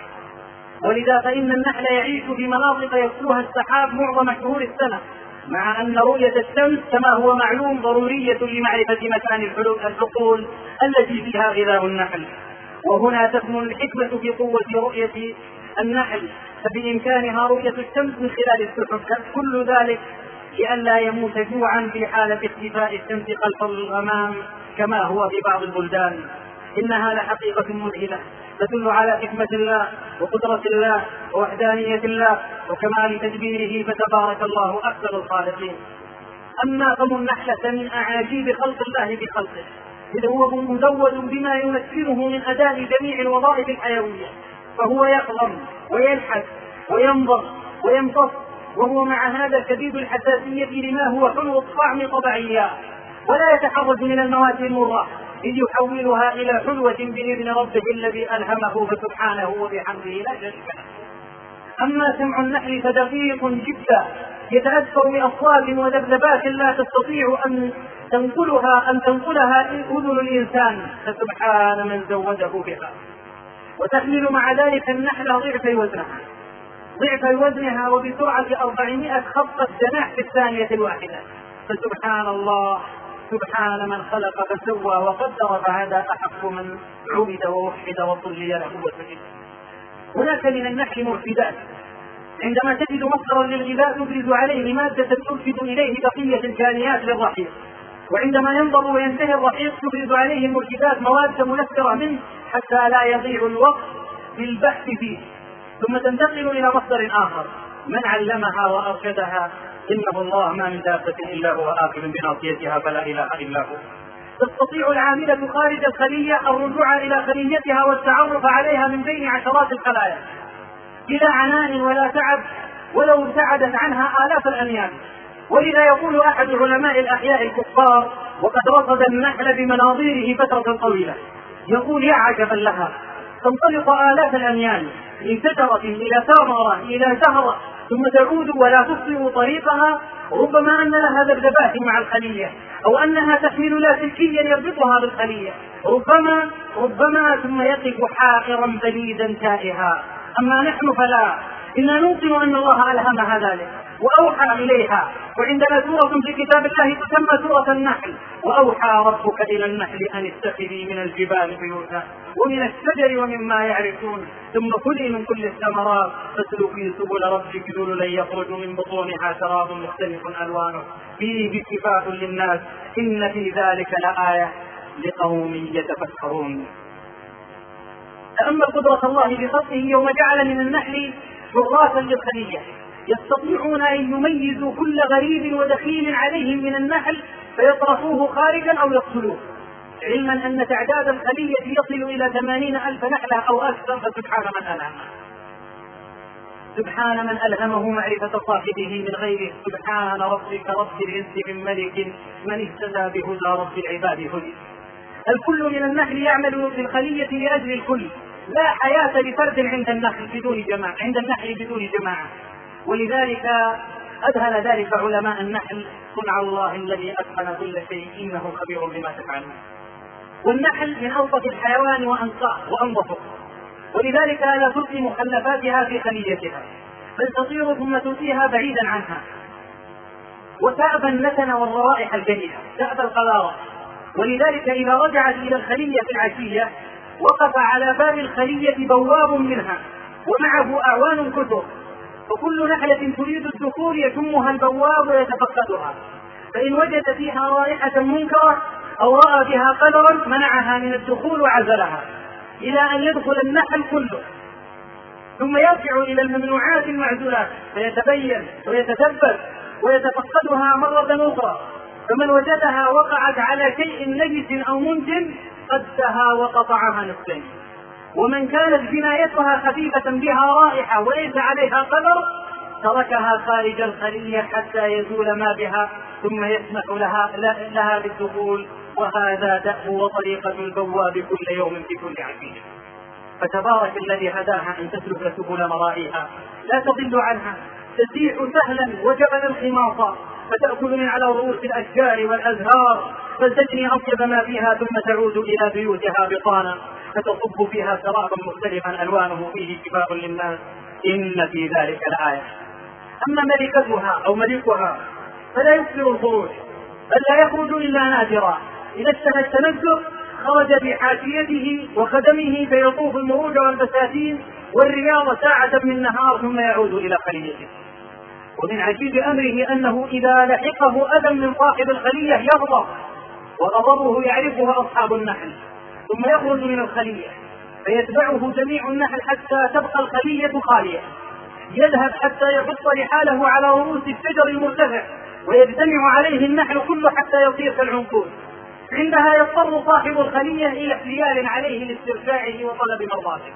ولذا فإن النحل يعيش في مناطق يغشوها السحاب معظم شهور السنة مع أن رؤية الشمس كما هو معلوم ضرورية لمعرفة مكان الحقول التي فيها غذاء النحل. وهنا تكمن الحكمة في قوة رؤية النحل فبإمكانها رؤية الشمس من خلال السحب كل ذلك لئلا يموت جوعا في حالة اختفاء الشمس خلف الغمام كما هو في بعض البلدان. إنها لحقيقة مذهلة تدل على حكمة الله وقدرة الله ووحدانية الله وكمال تدبيره فتبارك الله أحسن الخالقين. أما فم النحلة من أعاجيب خلق الله بخلقه. إذ هو مزود بما يمثله من أداء جميع الوظائف الحيوية. فهو يقلم ويلحد وينظر ويمتص وهو مع هذا شديد الحساسية لما هو حلو الطعم طبيعيا. ولا يتحرج من المواد المرة إذ يحولها إلى حلوة بإذن ربه الذي ألهمه فسبحانه وبحمده لا شريك له. أما سمع النحل فدقيق جدا يتأثر بأصوات وذبذبات لا تستطيع أن تنقلها أن تنقلها أذن الإنسان فسبحان من زوده بها. وتحمل مع ذلك النحلة ضعف وزنها ضعف وزنها وبسرعة أربعمائة خطة جناح في الثانية الواحدة. فسبحان الله سبحان من خلق فسوى وقدر فهذا أحق من عبد ووحد وصلي له وسجد. هناك من النحل مرفدات. عندما تجد مصدرا للغذاء تبرز عليه مادة ترشد إليه بقية الكائنات للرحيق. وعندما ينظر وينتهي الرحيق تبرز عليه المرشدات مواد منفرة منه حتى لا يضيع الوقت في البحث فيه. ثم تنتقل إلى مصدر آخر. من علمها وأرشدها؟ إنه الله ما من دابة إلا هو آخذ بناصيتها فلا إله إلا هو. تستطيع العاملة خارج الخلية الرجوع إلى خليتها والتعرف عليها من بين عشرات الخلايا. بلا عناء ولا تعب ولو ابتعدت عنها آلاف الأميال ولذا يقول أحد علماء الأحياء الكفار وقد رصد النحل بمناظيره فترة طويلة. يقول يا عجبا لها تنطلق آلاف الأميال من شجرة إلى ثمرة إلى زهرة ثم تعود ولا تخطئ طريقها ربما أن لها ذبذبات مع الخلية أو أنها تحمل لاسلكيا يربطها بالخلية. ربما ربما ثم يقف حائرا بليدا تائها. أما نحن فلا. إنا نوقن أن الله ألهمها ذلك وأوحى إليها. وعندنا سورة في كتاب الله تسمى سورة النحل. وأوحى ربك إلى النحل أن اتخذي من الجبال بيوتا ومن الشجر ومما يعرفون ثم كلي من كل الثمرات. فاسلكي سبل ربك ذللا يخرج من بطونها شراب مختلف ألوانه. فيه شفاء للناس. إن في ذلك لآية لقوم يتفكرون. تأمل قدرة الله بخلقه يوم جعل من النحل حراسا للخلية يستطيعون أن يميزوا كل غريب ودخيل عليهم من النحل فيطرحوه خارجا أو يقتلوه. علما أن تعداد الخلية يصل إلى ثمانين ألف نحلة أو أكثر. فسبحان من ألهمه. سبحان من ألهمه معرفة صاحبه من غيره. سبحان ربك رب العز من ملك من اهتدى بهدى رب العباد هدي الكل من النحل يعمل في الخلية لأجل الكل. لا حياة لفرد عند النحل بدون جماعة عند النحل بدون جماعة. ولذلك أذهل ذلك علماء النحل صنع الله الذي أتقن كل شيء إنه خبير بما تفعلون. والنحل من ألطف الحيوان وأنقاه وأنظفه ولذلك لا تلقي مخلفاتها في خليتها بل تطير ثم تلقيها بعيدا عنها. وتأبى النتن والروائح الجميلة تأبى القذارة ولذلك إذا رجعت إلى الخلية في العشية وقف على باب الخلية بواب منها ومعه أعوان كثر وكل نحلة تريد الدخول يشمها البواب ويتفقدها فإن وجد فيها رائحة منكرة أو رأى بها قدرا منعها من الدخول وعزلها إلى أن يدخل النحل كله. ثم يرجع إلى الممنوعات المعزولات فيتبين ويتثبت ويتفقدها مرة أخرى فمن وجدها وقعت على شيء نجس أو منتن قدها وقطعها نصفين ومن كانت جنايتها خفيفة بها رائحة وليس عليها قدر تركها خارج الخلية حتى يزول ما بها ثم يسمح لها لها بالدخول وهذا دأب وطريقة البواب كل يوم في كل عشية فتبارك الذي هداها أن تسلك سبل مرائها لا تضل عنها. تسيح سهلا وجبلا خماصا فتأكل من على رؤوس الأشجار والأزهار. فتجني أطيب ما فيها ثم تعود إلى بيوتها بطانا فتصب فيها سرابا مختلفا ألوانه فيه شفاء للناس. إن في ذلك لآية. أما ملكتها أو ملكها فلا يكثر الخروج بل لا يخرج إلا نادرا. إذا اشتهى التنزه خرج بحاشيته وخدمه فيطوف المروج والبساتين والرياض ساعة من النهار ثم يعود إلى خليته. ومن عجيب أمره أنه إذا لحقه أذى من صاحب الخلية يغضب. وغضبه يعرفها أصحاب النحل ثم يخرج من الخلية فيتبعه جميع النحل حتى تبقى الخلية خالية. يذهب حتى يحط رحاله على رؤوس الشجر المرتفع ويجتمع عليه النحل كله حتى يصير كالعنقود عندها يضطر صاحب الخلية إلى احتيال عليه لاسترجاعه وطلب مرضاته.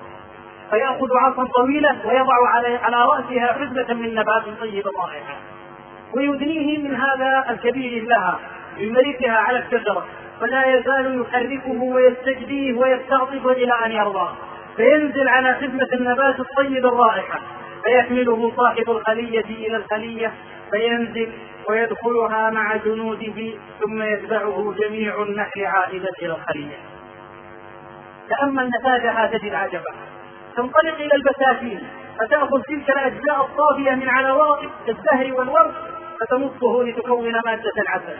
فيأخذ عصا طويلة ويضع على على رأسها حزمة من نبات طيب الرائحة ويدنيه من هذا الكبير لها. بملكها على الشجرة فلا يزال يحركه ويستجديه ويستعطف إلى أن يرضى فينزل على خدمة النبات الطيب الرائحة فيحمله صاحب الخلية إلى الخلية فينزل ويدخلها مع جنوده ثم يتبعه جميع النحل عائدا إلى الخلية. تأمل نتاجها تجد عجبا. تنطلق إلى البساتين فتأخذ تلك الأجزاء الصافية من على ورق الزهر والورد فتمصه لتكون مادة العسل.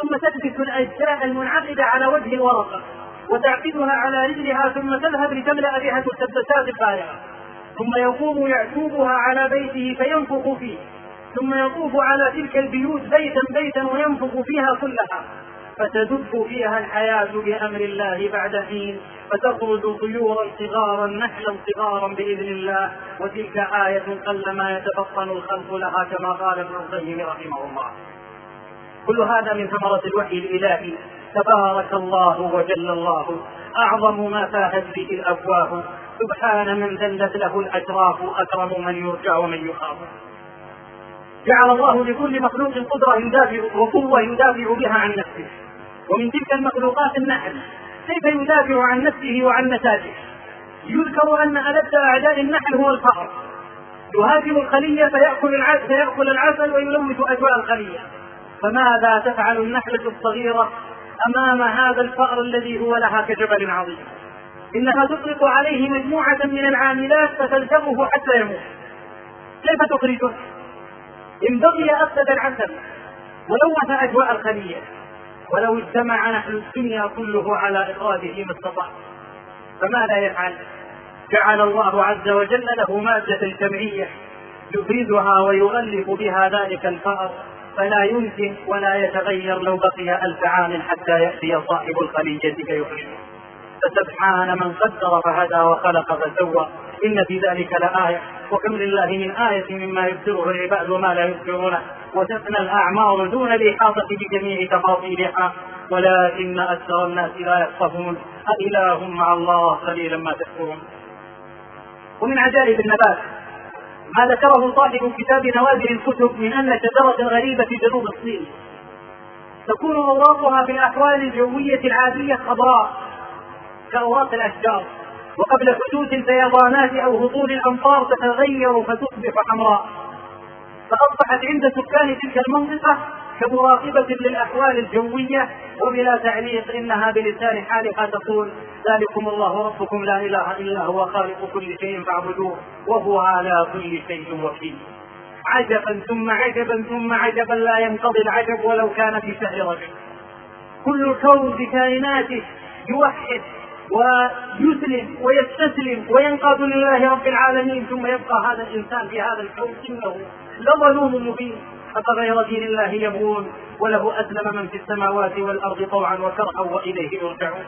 ثم تكبس الأجزاء المنعقدة على وجه الورقة وتعقدها على رجلها ثم تذهب لتملأ بها المسدسات الفارغة ثم يقوم يعتوبها على بيته فينفخ فيه. ثم يطوف على تلك البيوت بيتا بيتا وينفخ فيها كلها. فتدب فيها الحياة بأمر الله بعد حين فتخرج طيورا صغارا نحلا صغارا بإذن الله. وتلك آية قلما يتفطن الخلق لها كما قال ابن القيم رحمه الله. كل هذا من ثمرة الوحي الإلهي. تبارك الله وجل الله. أعظم ما فاهت به الأفواه سبحان من ذلت له الأشراف أكرم من يرجع ومن يخاف. جعل الله لكل مخلوق قدرة يدافع وقوة يدافع بها عن نفسه. ومن تلك المخلوقات النحل. كيف يدافع عن نفسه وعن نتاجه يذكر أن ألد أعداء النحل هو الفأر يهاجم الخلية فيأكل العسل فيأكل العسل ويلوث أجواء الخلية. فماذا تفعل النحلة الصغيرة أمام هذا الفأر الذي هو لها كجبل عظيم إنها تطلق عليه مجموعة من العاملات فتلزمه حتى يموت كيف تخرجه؟ إن بقي أفسد العسل ولوث أجواء الخلية ولو اجتمع نحل الدنيا كله على إخراجه ما استطاع فماذا يفعل؟ جعل الله عز وجل له مادة جمعية يفيدها ويغلف بها ذلك الفأر فلا يمكن ولا يتغير لو بقي ألف عام حتى يأتي صاحب الخلية فيخرجه فسبحان من قدر فهدى وخلق فسوى. إن في ذلك لآية. وكم لله من آية مما يبصره العباد وما لا يبصرونه وتفنى الأعمار دون الإحاطة بجميع تفاصيلها. ولكن أكثر الناس لا يفقهون. أإله مع الله قليلا ما تشكرون. ومن عجائب النبات. ما ذكره صاحب كتاب نوادر الكتب من أن شجرة غريبة في جنوب الصين. تكون أوراقها في الأحوال الجوية العادية خضراء كأوراق الأشجار. وقبل حدوث الفيضانات أو هطول الأمطار تتغير فتصبح حمراء. فأصبحت عند سكان تلك المنطقة كمراقبة للأحوال الجوية وبلا تعليق إنها بلسان حالها تقول ذلكم الله ربكم لا إله إلا هو خالق كل شيء فاعبدوه وهو على كل شيء وكيل. عجبا ثم عجبا ثم عجبا لا ينقضي العجب ولو كان في شهر رجب كل الكون بكائناته يوحد ويسلم ويستسلم وينقاد لله رب العالمين ثم يبقى هذا الإنسان في هذا الكون إنه لظلوم مبين. أفغير دين الله يبغون وله أسلم من في السماوات والأرض طوعا وكرها وإليه يرجعون.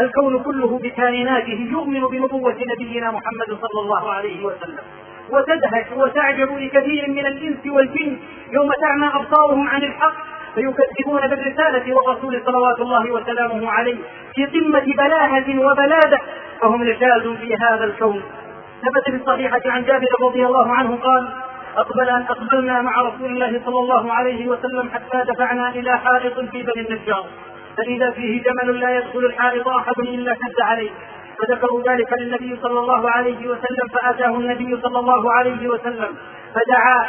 الكون كله بكائناته يؤمن بنبوة نبينا محمد صلى الله عليه وسلم. وتدهش وتعجب لكثير من الإنس والجن يوم تعمى أبصارهم عن الحق فيكذبون بالرسالة والرسول صلوات الله وسلامه عليه في قمة بلاهة وبلادة فهم رجال في هذا الكون. ثبت في الصحيحة عن جابر رضي الله عنه قال أقبل أقبلنا مع رسول الله صلى الله عليه وسلم حتى دفعنا إلى حائط في بني النجار. فإذا فيه جمل لا يدخل الحائط أحد إلا شد عليه. فذكروا ذلك للنبي صلى الله عليه وسلم فأتاه النبي صلى الله عليه وسلم فدعا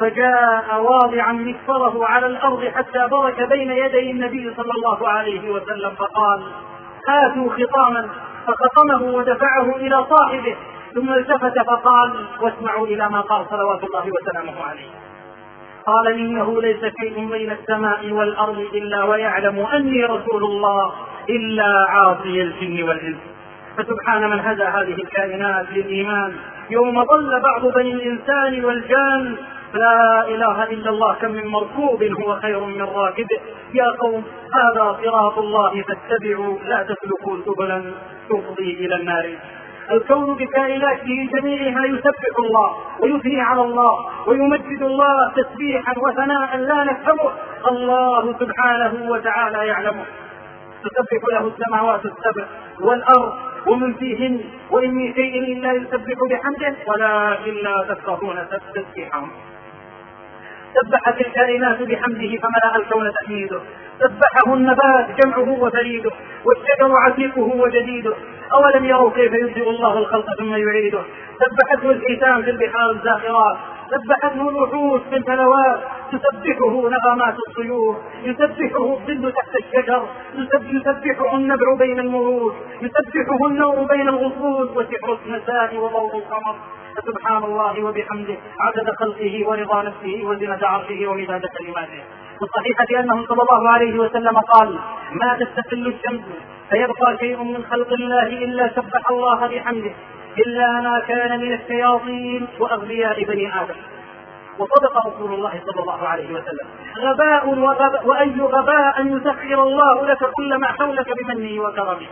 فجاء واضعا مكفره على الأرض حتى برك بين يدي النبي صلى الله عليه وسلم فقال آتوا خطاما. فخطمه ودفعه إلى صاحبه. ثم التفت فقال واسمعوا إلى ما قال صلوات الله وسلامه عليه. قال إنه ليس شيء بين السماء والأرض إلا ويعلم أني رسول الله إلا عاصي الجن والإنس. فسبحان من هدى هذه الكائنات للإيمان. يوم ضل بعض بني الإنسان والجان لا إله إلا الله كم من مركوب هو خير من راكب يا قوم هذا صراط الله فاتبعوا لا تسلكوا سبلا تفضي إلى النار. الكون بكائناته جميعها يسبح الله ويثني على الله ويمجد الله تسبيحا وثناء لا نفهمه. الله سبحانه وتعالى يعلمه. تسبح له السماوات السبع والأرض ومن فيهن وإن من شيء إلا يسبح بحمده ولكن لا تفقهون تسبيحهم. سبحت الكائنات بحمده فملأ الكون تحميده سبحه النبات جمعه وفريده والشجر عتيقه وجديده. أولم يروا كيف يبدئ الله الخلق ثم يعيده؟ سبحته الحيتان في البحار الزاخرات سبحته الوحوش في الفلوات تسبحه نغمات الطيور يسبحه الظل تحت الشجر يسبحه النبع بين المروج يسبحه النور بين الغصون وسحر المساء وضوء القمر. فسبحان الله وبحمده عدد خلقه ورضا نفسه وزنة عرشه ومداد كلماته. في الصحيحة أنه صلى الله عليه وسلم قال ما تستقل الشمس فيبقى شيء من خلق الله إلا سبح الله بحمده إلا ما كان من الشياطين وأغبياء بني آدم. وصدق رسول الله صلى الله عليه وسلم. غباء وغباء وأي غباء أن يسخر الله لك كل ما حولك بمنه وكرمه.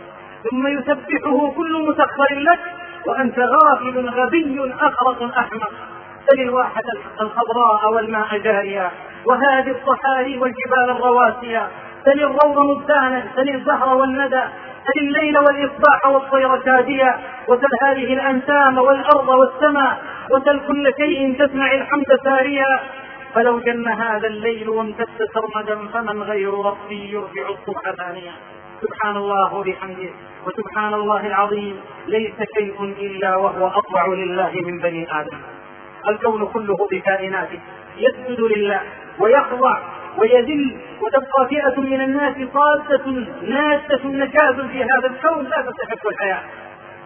ثم يسبحه كل مسخر لك وأنت غافل غبي أخرق أحمق. سل الواحة الخضراء والماء جاريا وهذه الصحاري والجبال الرواسية سل الروض مبتانا سل الزهر والندى سل الليل والإصباح والطير شاديا وسل هذه الأنسام والأرض والسماء وسل كل شيء تسمع الحمد ساريا فلو جن هذا الليل وامتد سرمدا فمن غير ربي يرجع الصبح ثانيا سبحان الله وبحمده وسبحان الله العظيم ليس شيء إلا وهو أطوع لله من بني آدم. الكون كله بكائناته يسجد لله ويخضع ويذل وتبقى فئة من الناس صادة ناسة نكاز في هذا الكون لا تستحق الحياة.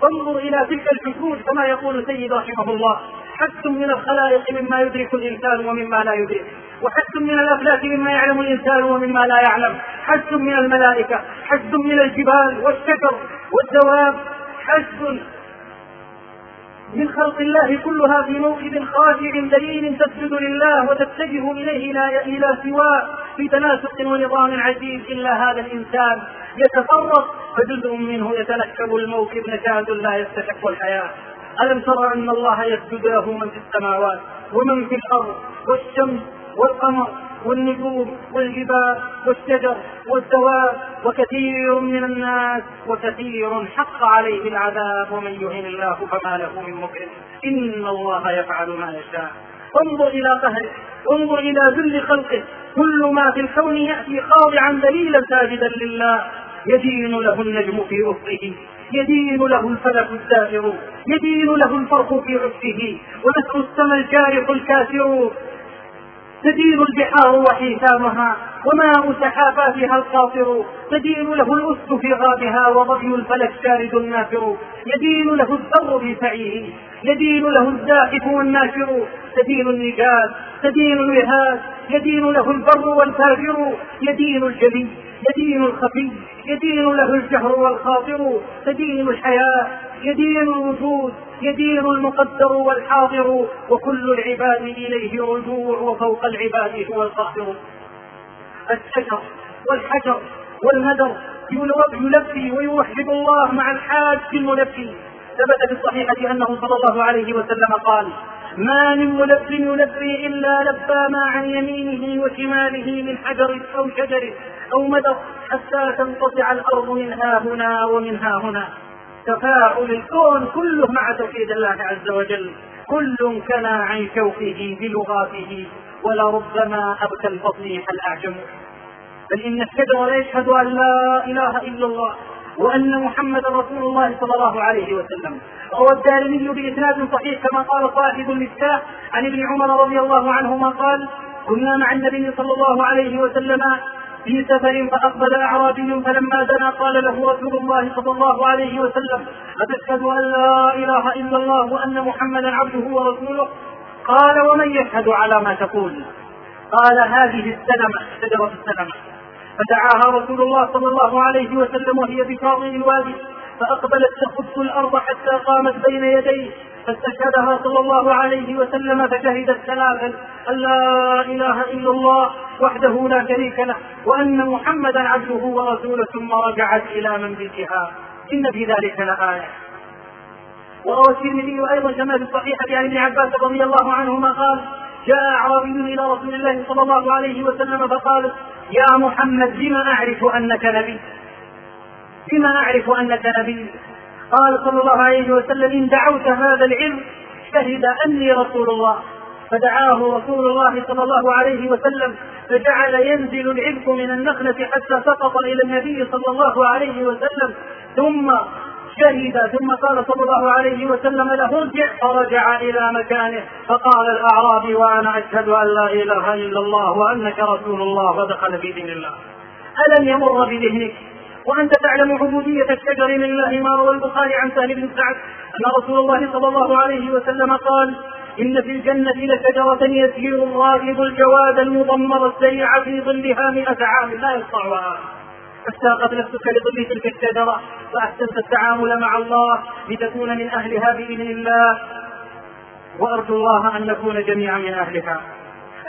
فانظر إلى تلك الحشود كما يقول سيد رحمه الله. حث من الخلائق مما يدرك الإنسان ومما لا يدرك. وحث من الأفلاك مما يعلم الإنسان ومما لا يعلم. حث من الملائكة حث من الجبال والشجر والدواب حث من خلق الله كلها في موكب خاشع دليل تسجد لله وتتجه إليه إلى سواه في تناسق ونظام عجيب إلا هذا الإنسان يتفرق فجزء منه يتلكب الموكب نكاد لا يستحق الحياة. ألم ترى أن الله يسجد له من في السماوات ومن في الأرض والشمس والقمر والنجوم والجبال والشجر والدواب وكثير من الناس وكثير حق عليه العذاب ومن يهن الله فما له من مكرم. إن الله يفعل ما يشاء. انظر إلى قهره انظر إلى ذل خلقه. كل ما في الكون يأتي خاضعا ذليلا ساجدا لله. يدين له النجم في افقه يدين له الفلك الدائر يدين له الفرق في عفه ونسر السماء الجارح الكافر تدين البحار وحيتامها وماء سحاباتها القاطر تدين له الأسد في غابها وظبي الفلك شارد نافر يدين له الذر بسعيه. يدين له الزاحف والناشر. تدين النجاة تدين الوهاد يدين له البر والفاجر. يدين الجلي يدين الخفي. يدين له الجهر والخاطر. تدين الحياة يدين الوجود. يدين المقدر والحاضر وكل العباد إليه رجوع وفوق العباد هو القاهر. الشجر والحجر والمدر يلبي ويوحد الله مع الحاج الملبي. ثبت في الصحيحة أنه صلى الله عليه وسلم قال ما من ملب يلبي إلا لبى ما عن يمينه وشماله من حجر أو شجر أو مدر حتى تنقطع الأرض منها هنا ومنها هنا. تفاعل الكون كله مع توحيد الله عز وجل. كل كان عن شوقه بلغاته ولربما أبكى الفصيح الأعجم. بل إن الشجر يشهد أن لا إله إلا الله وأن محمدا رسول الله صلى الله عليه وسلم. روى الدارمي بإسناد صحيح كما قال صاحب المفتاح عن ابن عمر رضي الله عنهما قال كنا مع النبي صلى الله عليه وسلم في سفر فأقبل أعرابي فلما دنا قال له رسول الله صلى الله عليه وسلم أتشهد أن لا إله إلا الله وأن محمدا عبده ورسوله؟ قال ومن يشهد على ما تقول؟ قال هذه السلمة شجرة السلمة. فدعاها رسول الله صلى الله عليه وسلم وهي بشاطئ الوادي فأقبلت تخص الأرض حتى قامت بين يديه. فاستشهدها صلى الله عليه وسلم فشهدت ثلاثا. أن لا إله إلا الله وحده لا شريك له وأن محمدا عبده ورسوله ثم رجعت إلى منبتها إن في ذلك لآية. وروى الترمذي أيضا كما في الصحيحة عن ابن عباس رضي الله عنهما قال جاء أعرابي إلى رسول الله صلى الله عليه وسلم فقال يا محمد بما أعرف أنك نبي؟ بما أعرف أنك نبي؟ قال صلى الله عليه وسلم إن دعوت هذا العلم شهد أني رسول الله. فدعاه رسول الله صلى الله عليه وسلم فجعل ينزل العلم من النخلة حتى سقط إلى النبي صلى الله عليه وسلم. ثم شهد ثم قال صلى الله عليه وسلم له ارجع. فرجع إلى مكانه. فقال الأعرابي وأنا أشهد أن لا إله إلا الله وأنك رسول الله ودخل في دين الله. ألم يمر بذهنك وأنت تعلم عبودية الشجر لله ما روى البخاري عن سهل بن سعد أن رسول الله صلى الله عليه وسلم قال إن في الجنة لشجرة يسير الراكب الجواد المضمر السريع في ظلها مئة عام لا يقطعها فاشتاقت نفسك لظل تلك الشجرة فأحسنت التعامل مع الله لتكون من أهلها بإذن الله. وأرجو الله أن نكون جميعا من أهلها.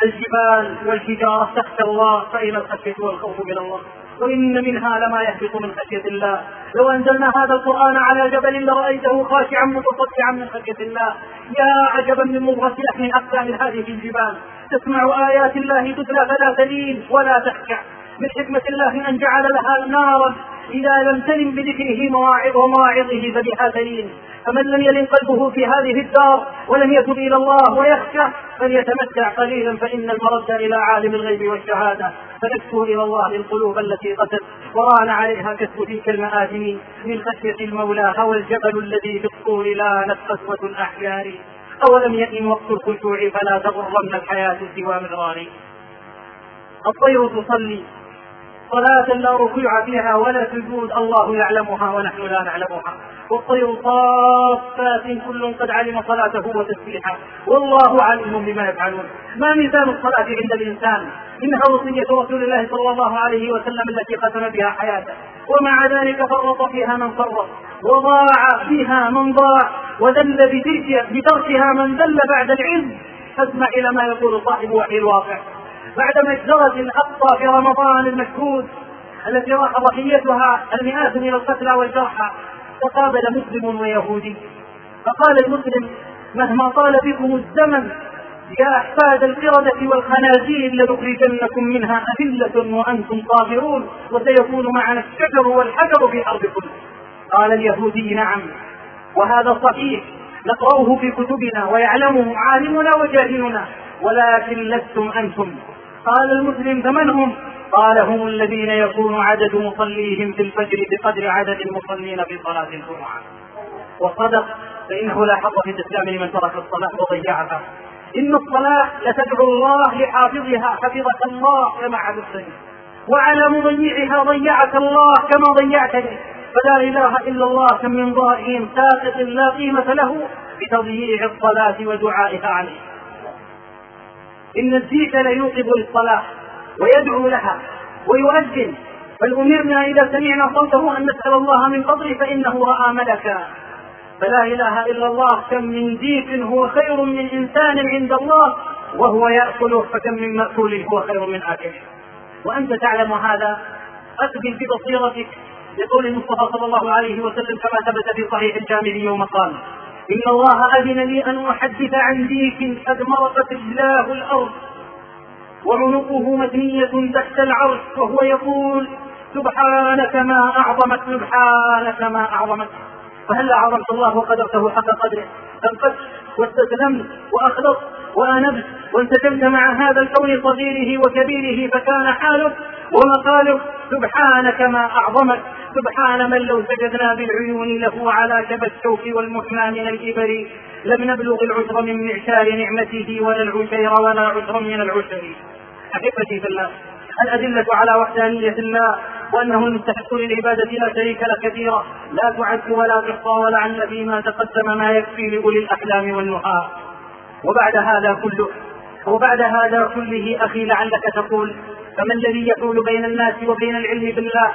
الجبال والحجارة تخشى الله فأين الخشية والخوف من الله. وإن منها لما يهبط من خشية الله. لو أنزلنا هذا القرآن على جبل لرأيته خاشعا متصدعا من خشية الله. يا عجبا من مضغة لحم أقدام هذه الجبال. تسمع آيات الله تتلى فلا تلين ولا تخشع. من حكمة الله أن جعل لها نارا إذا لم تلم بذكره مواعظ ومواعظه فبها تلين فمن لم يلن قلبه في هذه الدار ولم يتب إلى الله ويخشى فليتمتع قليلا فإن المرد إلى عالم الغيب والشهادة. فنكسو إلى الله القلوب التي قتت وران عليها كسب تلك المآثم من خشية المولى هو الجبل الذي في الطول لا قسوة الأحيار أولم يئن وقت الخشوع فلا تغرن الحياة سوى مغرار الطير تصلي. صلاة لا ركوع فيها ولا سجود. الله يعلمها ونحن لا نعلمها. والطير صافات كل قد علم صلاته وتسبيحه. والله عليم بما يفعلون. ما ميزان الصلاة عند الإنسان؟ إنها وصية رسول الله صلى الله عليه وسلم التي ختم بها حياته. ومع ذلك فرط فيها من فرط. وضاع فيها من ضاع. وذل بتركها من ذل بعد العلم فاسمع إلى ما يقول صاحب وحي الواقع. بعد مجزرة الأقصى في رمضان المشهود التي راح ضحيتها المئات من القتلى والجرحى تقابل مسلم ويهودي. فقال المسلم مهما طال بكم الزمن يا أحفاد القردة والخنازير لنخرجنكم منها أذلة وأنتم طاهرون وسيكون معنا الشجر والحجر في أرضكم. قال اليهودي نعم. وهذا صحيح. نقرأه في كتبنا ويعلمه عالمنا وجاهلنا ولكن لستم أنتم قال المسلم فمن هم قال هم الذين يكون عدد مصليهم في الفجر بقدر عدد المصلين في صلاة الجمعة. وصدق فإنه لا حظ في الإسلام لمن ترك الصلاة وضيعها إن الصلاة لتدعو الله لحافظها حفظك الله كما حفظتني وعلى مضيعها ضيعك الله كما ضيعتني فلا إله إلا الله كم من ضائع ساقط لا قيمة له بتضييع الصلاة ودعائها عليه. إن الديك ليوقظ للصلاة ويدعو لها ويؤذن. بل أمرنا إذا سمعنا صوته أن نسأل الله من فضله فإنه رأى ملكا. فلا إله إلا الله كم من ديك هو خير من إنسان عند الله وهو يأكله فكم من مأكول هو خير من آكله. وأنت تعلم هذا؟ أقبل ببصيرتك يقول المصطفى صلى الله عليه وسلم كما ثبت في صحيح الجامع يوم قال إن الله أذن لي أن أحدث عن ديك قد مرقت رجلاه الأرض وعنقه مدنية تحت العرش وهو يقول سبحانك ما أعظمك سبحانك ما أعظمك فهل أعظمت الله وقدرته حق قدره؟ أنقذت واستسلمت وأخلصت وأنبت وانسجمت مع هذا الكون صغيره وكبيره فكان حالك ومقالك سبحانك ما أعظمك سبحان من لو سجدنا بالعيون له على شبى الشوك والمحنى من الإبر لم نبلغ العشر من معشار نعمته ولا العشير ولا عشر من العشر. أحبتي في الله الأدلة على وحدانية الله وأنه المستحق للعبادة لا شريك له كثيرة لا تعد ولا تحصى ولعل فيما تقدم ما يكفي لأولي الأحلام والنهى. وبعد هذا كله وبعد هذا كله أخي لعلك تقول فما الذي يحول بين الناس وبين العلم بالله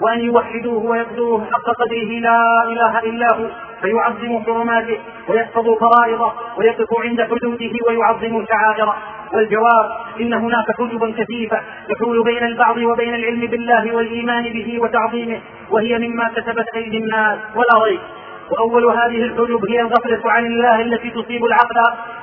وأن يوحدوه ويقدروه حق قدره لا إله إلا هو فيعظم حرماته ويحفظ فرائضه ويقف عند حدوده ويعظم شعائره. والجواب إن هناك حجبا كثيفة تحول بين البعض وبين العلم بالله والإيمان به وتعظيمه وهي مما كسبت أيدي الناس ولا ريب وأول هذه الحجب هي الغفلة عن الله التي تصيب العقل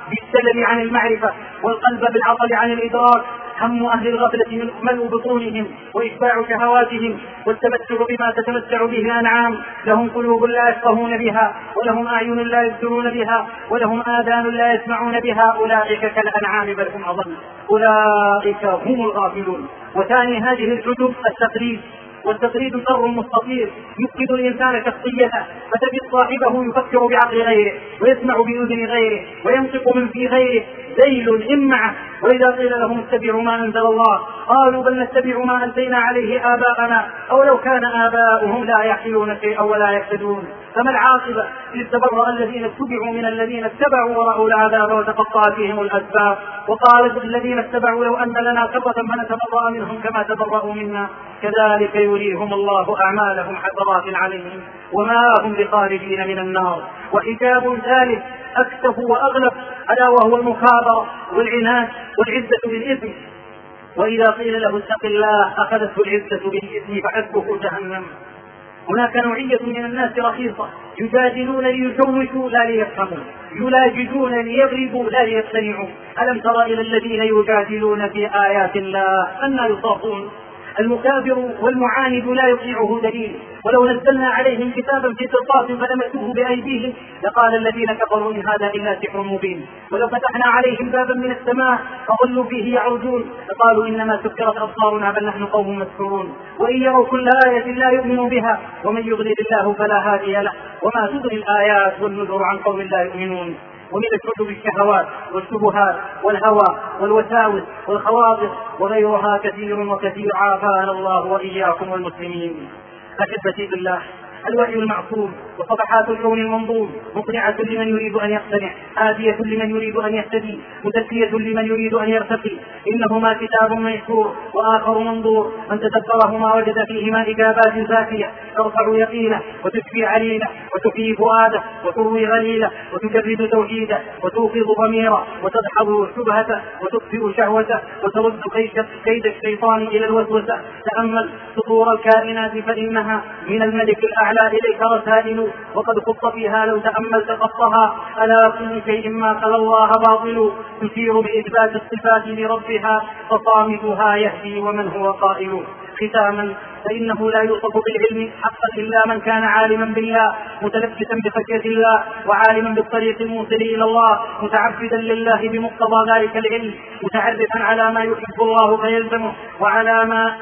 بالسلم عن المعرفة والقلب بالعطل عن الإدراك هم أهل الغفلة من ملء بطونهم وإشباع شهواتهم والتمتع بما تتمتع به الأنعام. لهم قلوب لا يفقهون بها ولهم أعين لا يبصرون بها ولهم آذان لا يسمعون بها. أولئك كالأنعام بل هم أضل. أولئك هم الغافلون. وثاني هذه الحجب التقليد. والتقليد شر مستطير. يفقد الإنسان شخصيته. فتجد صاحبه يفكر بعقل غيره ويسمع بأذن غيره وينطق من في غيره. ذيل إمعة وإذا قيل لهم اتبعوا ما أنزل الله قالوا بل نتبع ما ألفينا عليه آباءنا. أو لو كان آباؤهم لا يحيون شيئا ولا يهتدون فما العاقبة؟ إذ تبرأ الذين اتبعوا من الذين اتبعوا ورأوا العذاب وتقطعت بهم الأسباب. وقال الذين اتبعوا لو أن لنا كرة فنتبرأ منهم كما تبرأوا منا. كذلك يريهم الله أعمالهم حسرات عليهم. وما هم بخارجين من النار. وحجاب ثالث أكتف وأغلب ألا وهو المخابرة والعناد والعزة بالإثم وإذا قيل له اتق الله أخذته العزة بالإثم فحسبه جهنم. هناك نوعية من الناس رخيصة يجادلون ليشوشوا لا ليفهموا يلاجدون ليضربوا لا ليقتنعوا. ألم تر إلى الذين يجادلون في آيات الله أن يصافون المكابر والمعاند لا يطيعه دليل. ولو نزلنا عليهم كتابا في قرطاس فلمسوه بأيديهم لقال الذين كفروا إن هذا إلا سحر مبين. ولو فتحنا عليهم بابا من السماء فظلوا فيه يعرجون لقالوا إنما سكرت أبصارنا بل نحن قوم مسحورون. وإن يروا كل آية لا يؤمنوا بها ومن يضلل الله فلا هادي له. وما تغني الآيات والنذر عن قوم لا يؤمنون. ومن الكتب الشهوات والشبهات والهوى والوساوس والخواطر وغيرها كثير وكثير. عافانا الله وإياكم والمسلمين. أحبتي بالله. الوحي المعصوم وصفحات الكون المنظوم مقنعة لمن يريد أن يقتنع هادية لمن يريد أن يهتدي مزكية لمن يريد أن يرتقي. إنهما كتاب ميسور وآخر منظور. من تدبرهما وجد فيهما إجابات ذاتية ترفع يقينه وتشفي عليله وتحيي فؤاده وتروي غليله وتجرد توحيده وتوقظ ضميره وتدحض شبهته وتطفئ شهوته وترد كيد الشيطان إلى الوسوسة. تأمل سطور الكائنات فإنها من الملك الأعلى. إليك رسائل وقد خط فيها لو تأملت قصها ألا كل شيء ما خلا الله باطل. تشير بإثبات الصفات لربها فصامتها يهدي ومن هو قائل. ختاما فإنه لا يوصف بالعلم حقا إلا من كان عالما بالله متلبسا بخشية الله وعالما بالطريق الموصل إلى الله متعبدا لله بمقتضى ذلك العلم متعرفا على ما يحب الله فيلزمه وعلى ما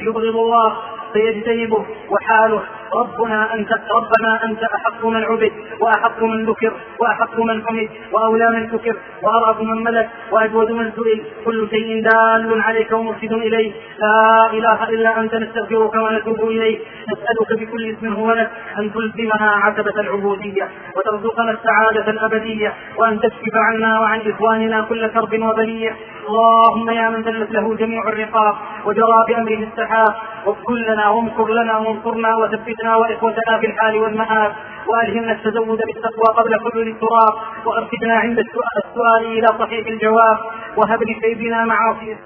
يبغض الله فيجتنبه وحاله ربنا أنت ربنا أنت أحق من عبد وأحق من ذكر وأحق من حمد وأولى من ذكر وأرأف من ملك وأجود من سئل كل شيء دال عليك ومرشد إليك. لا إله إلا أنت نستغفرك ونتوب إليك. نسألك بكل اسم هو لك. أن تلزمنا عتبة العبودية وترزقنا السعادة الأبدية وأن تكشف عنا وعن إخواننا كل كرب وبلية. اللهم يا من دلت له جميع الرقاب وجرى بأمره السحاب. واغفر لنا وامكر لنا وانصرنا وثبتنا وإخوتنا في الحال والمآب وألهمنا التزود بالتقوى قبل كل التراب وأرشدنا عند السؤال إلى صحيح الجواب وهب لسيدنا معاصيه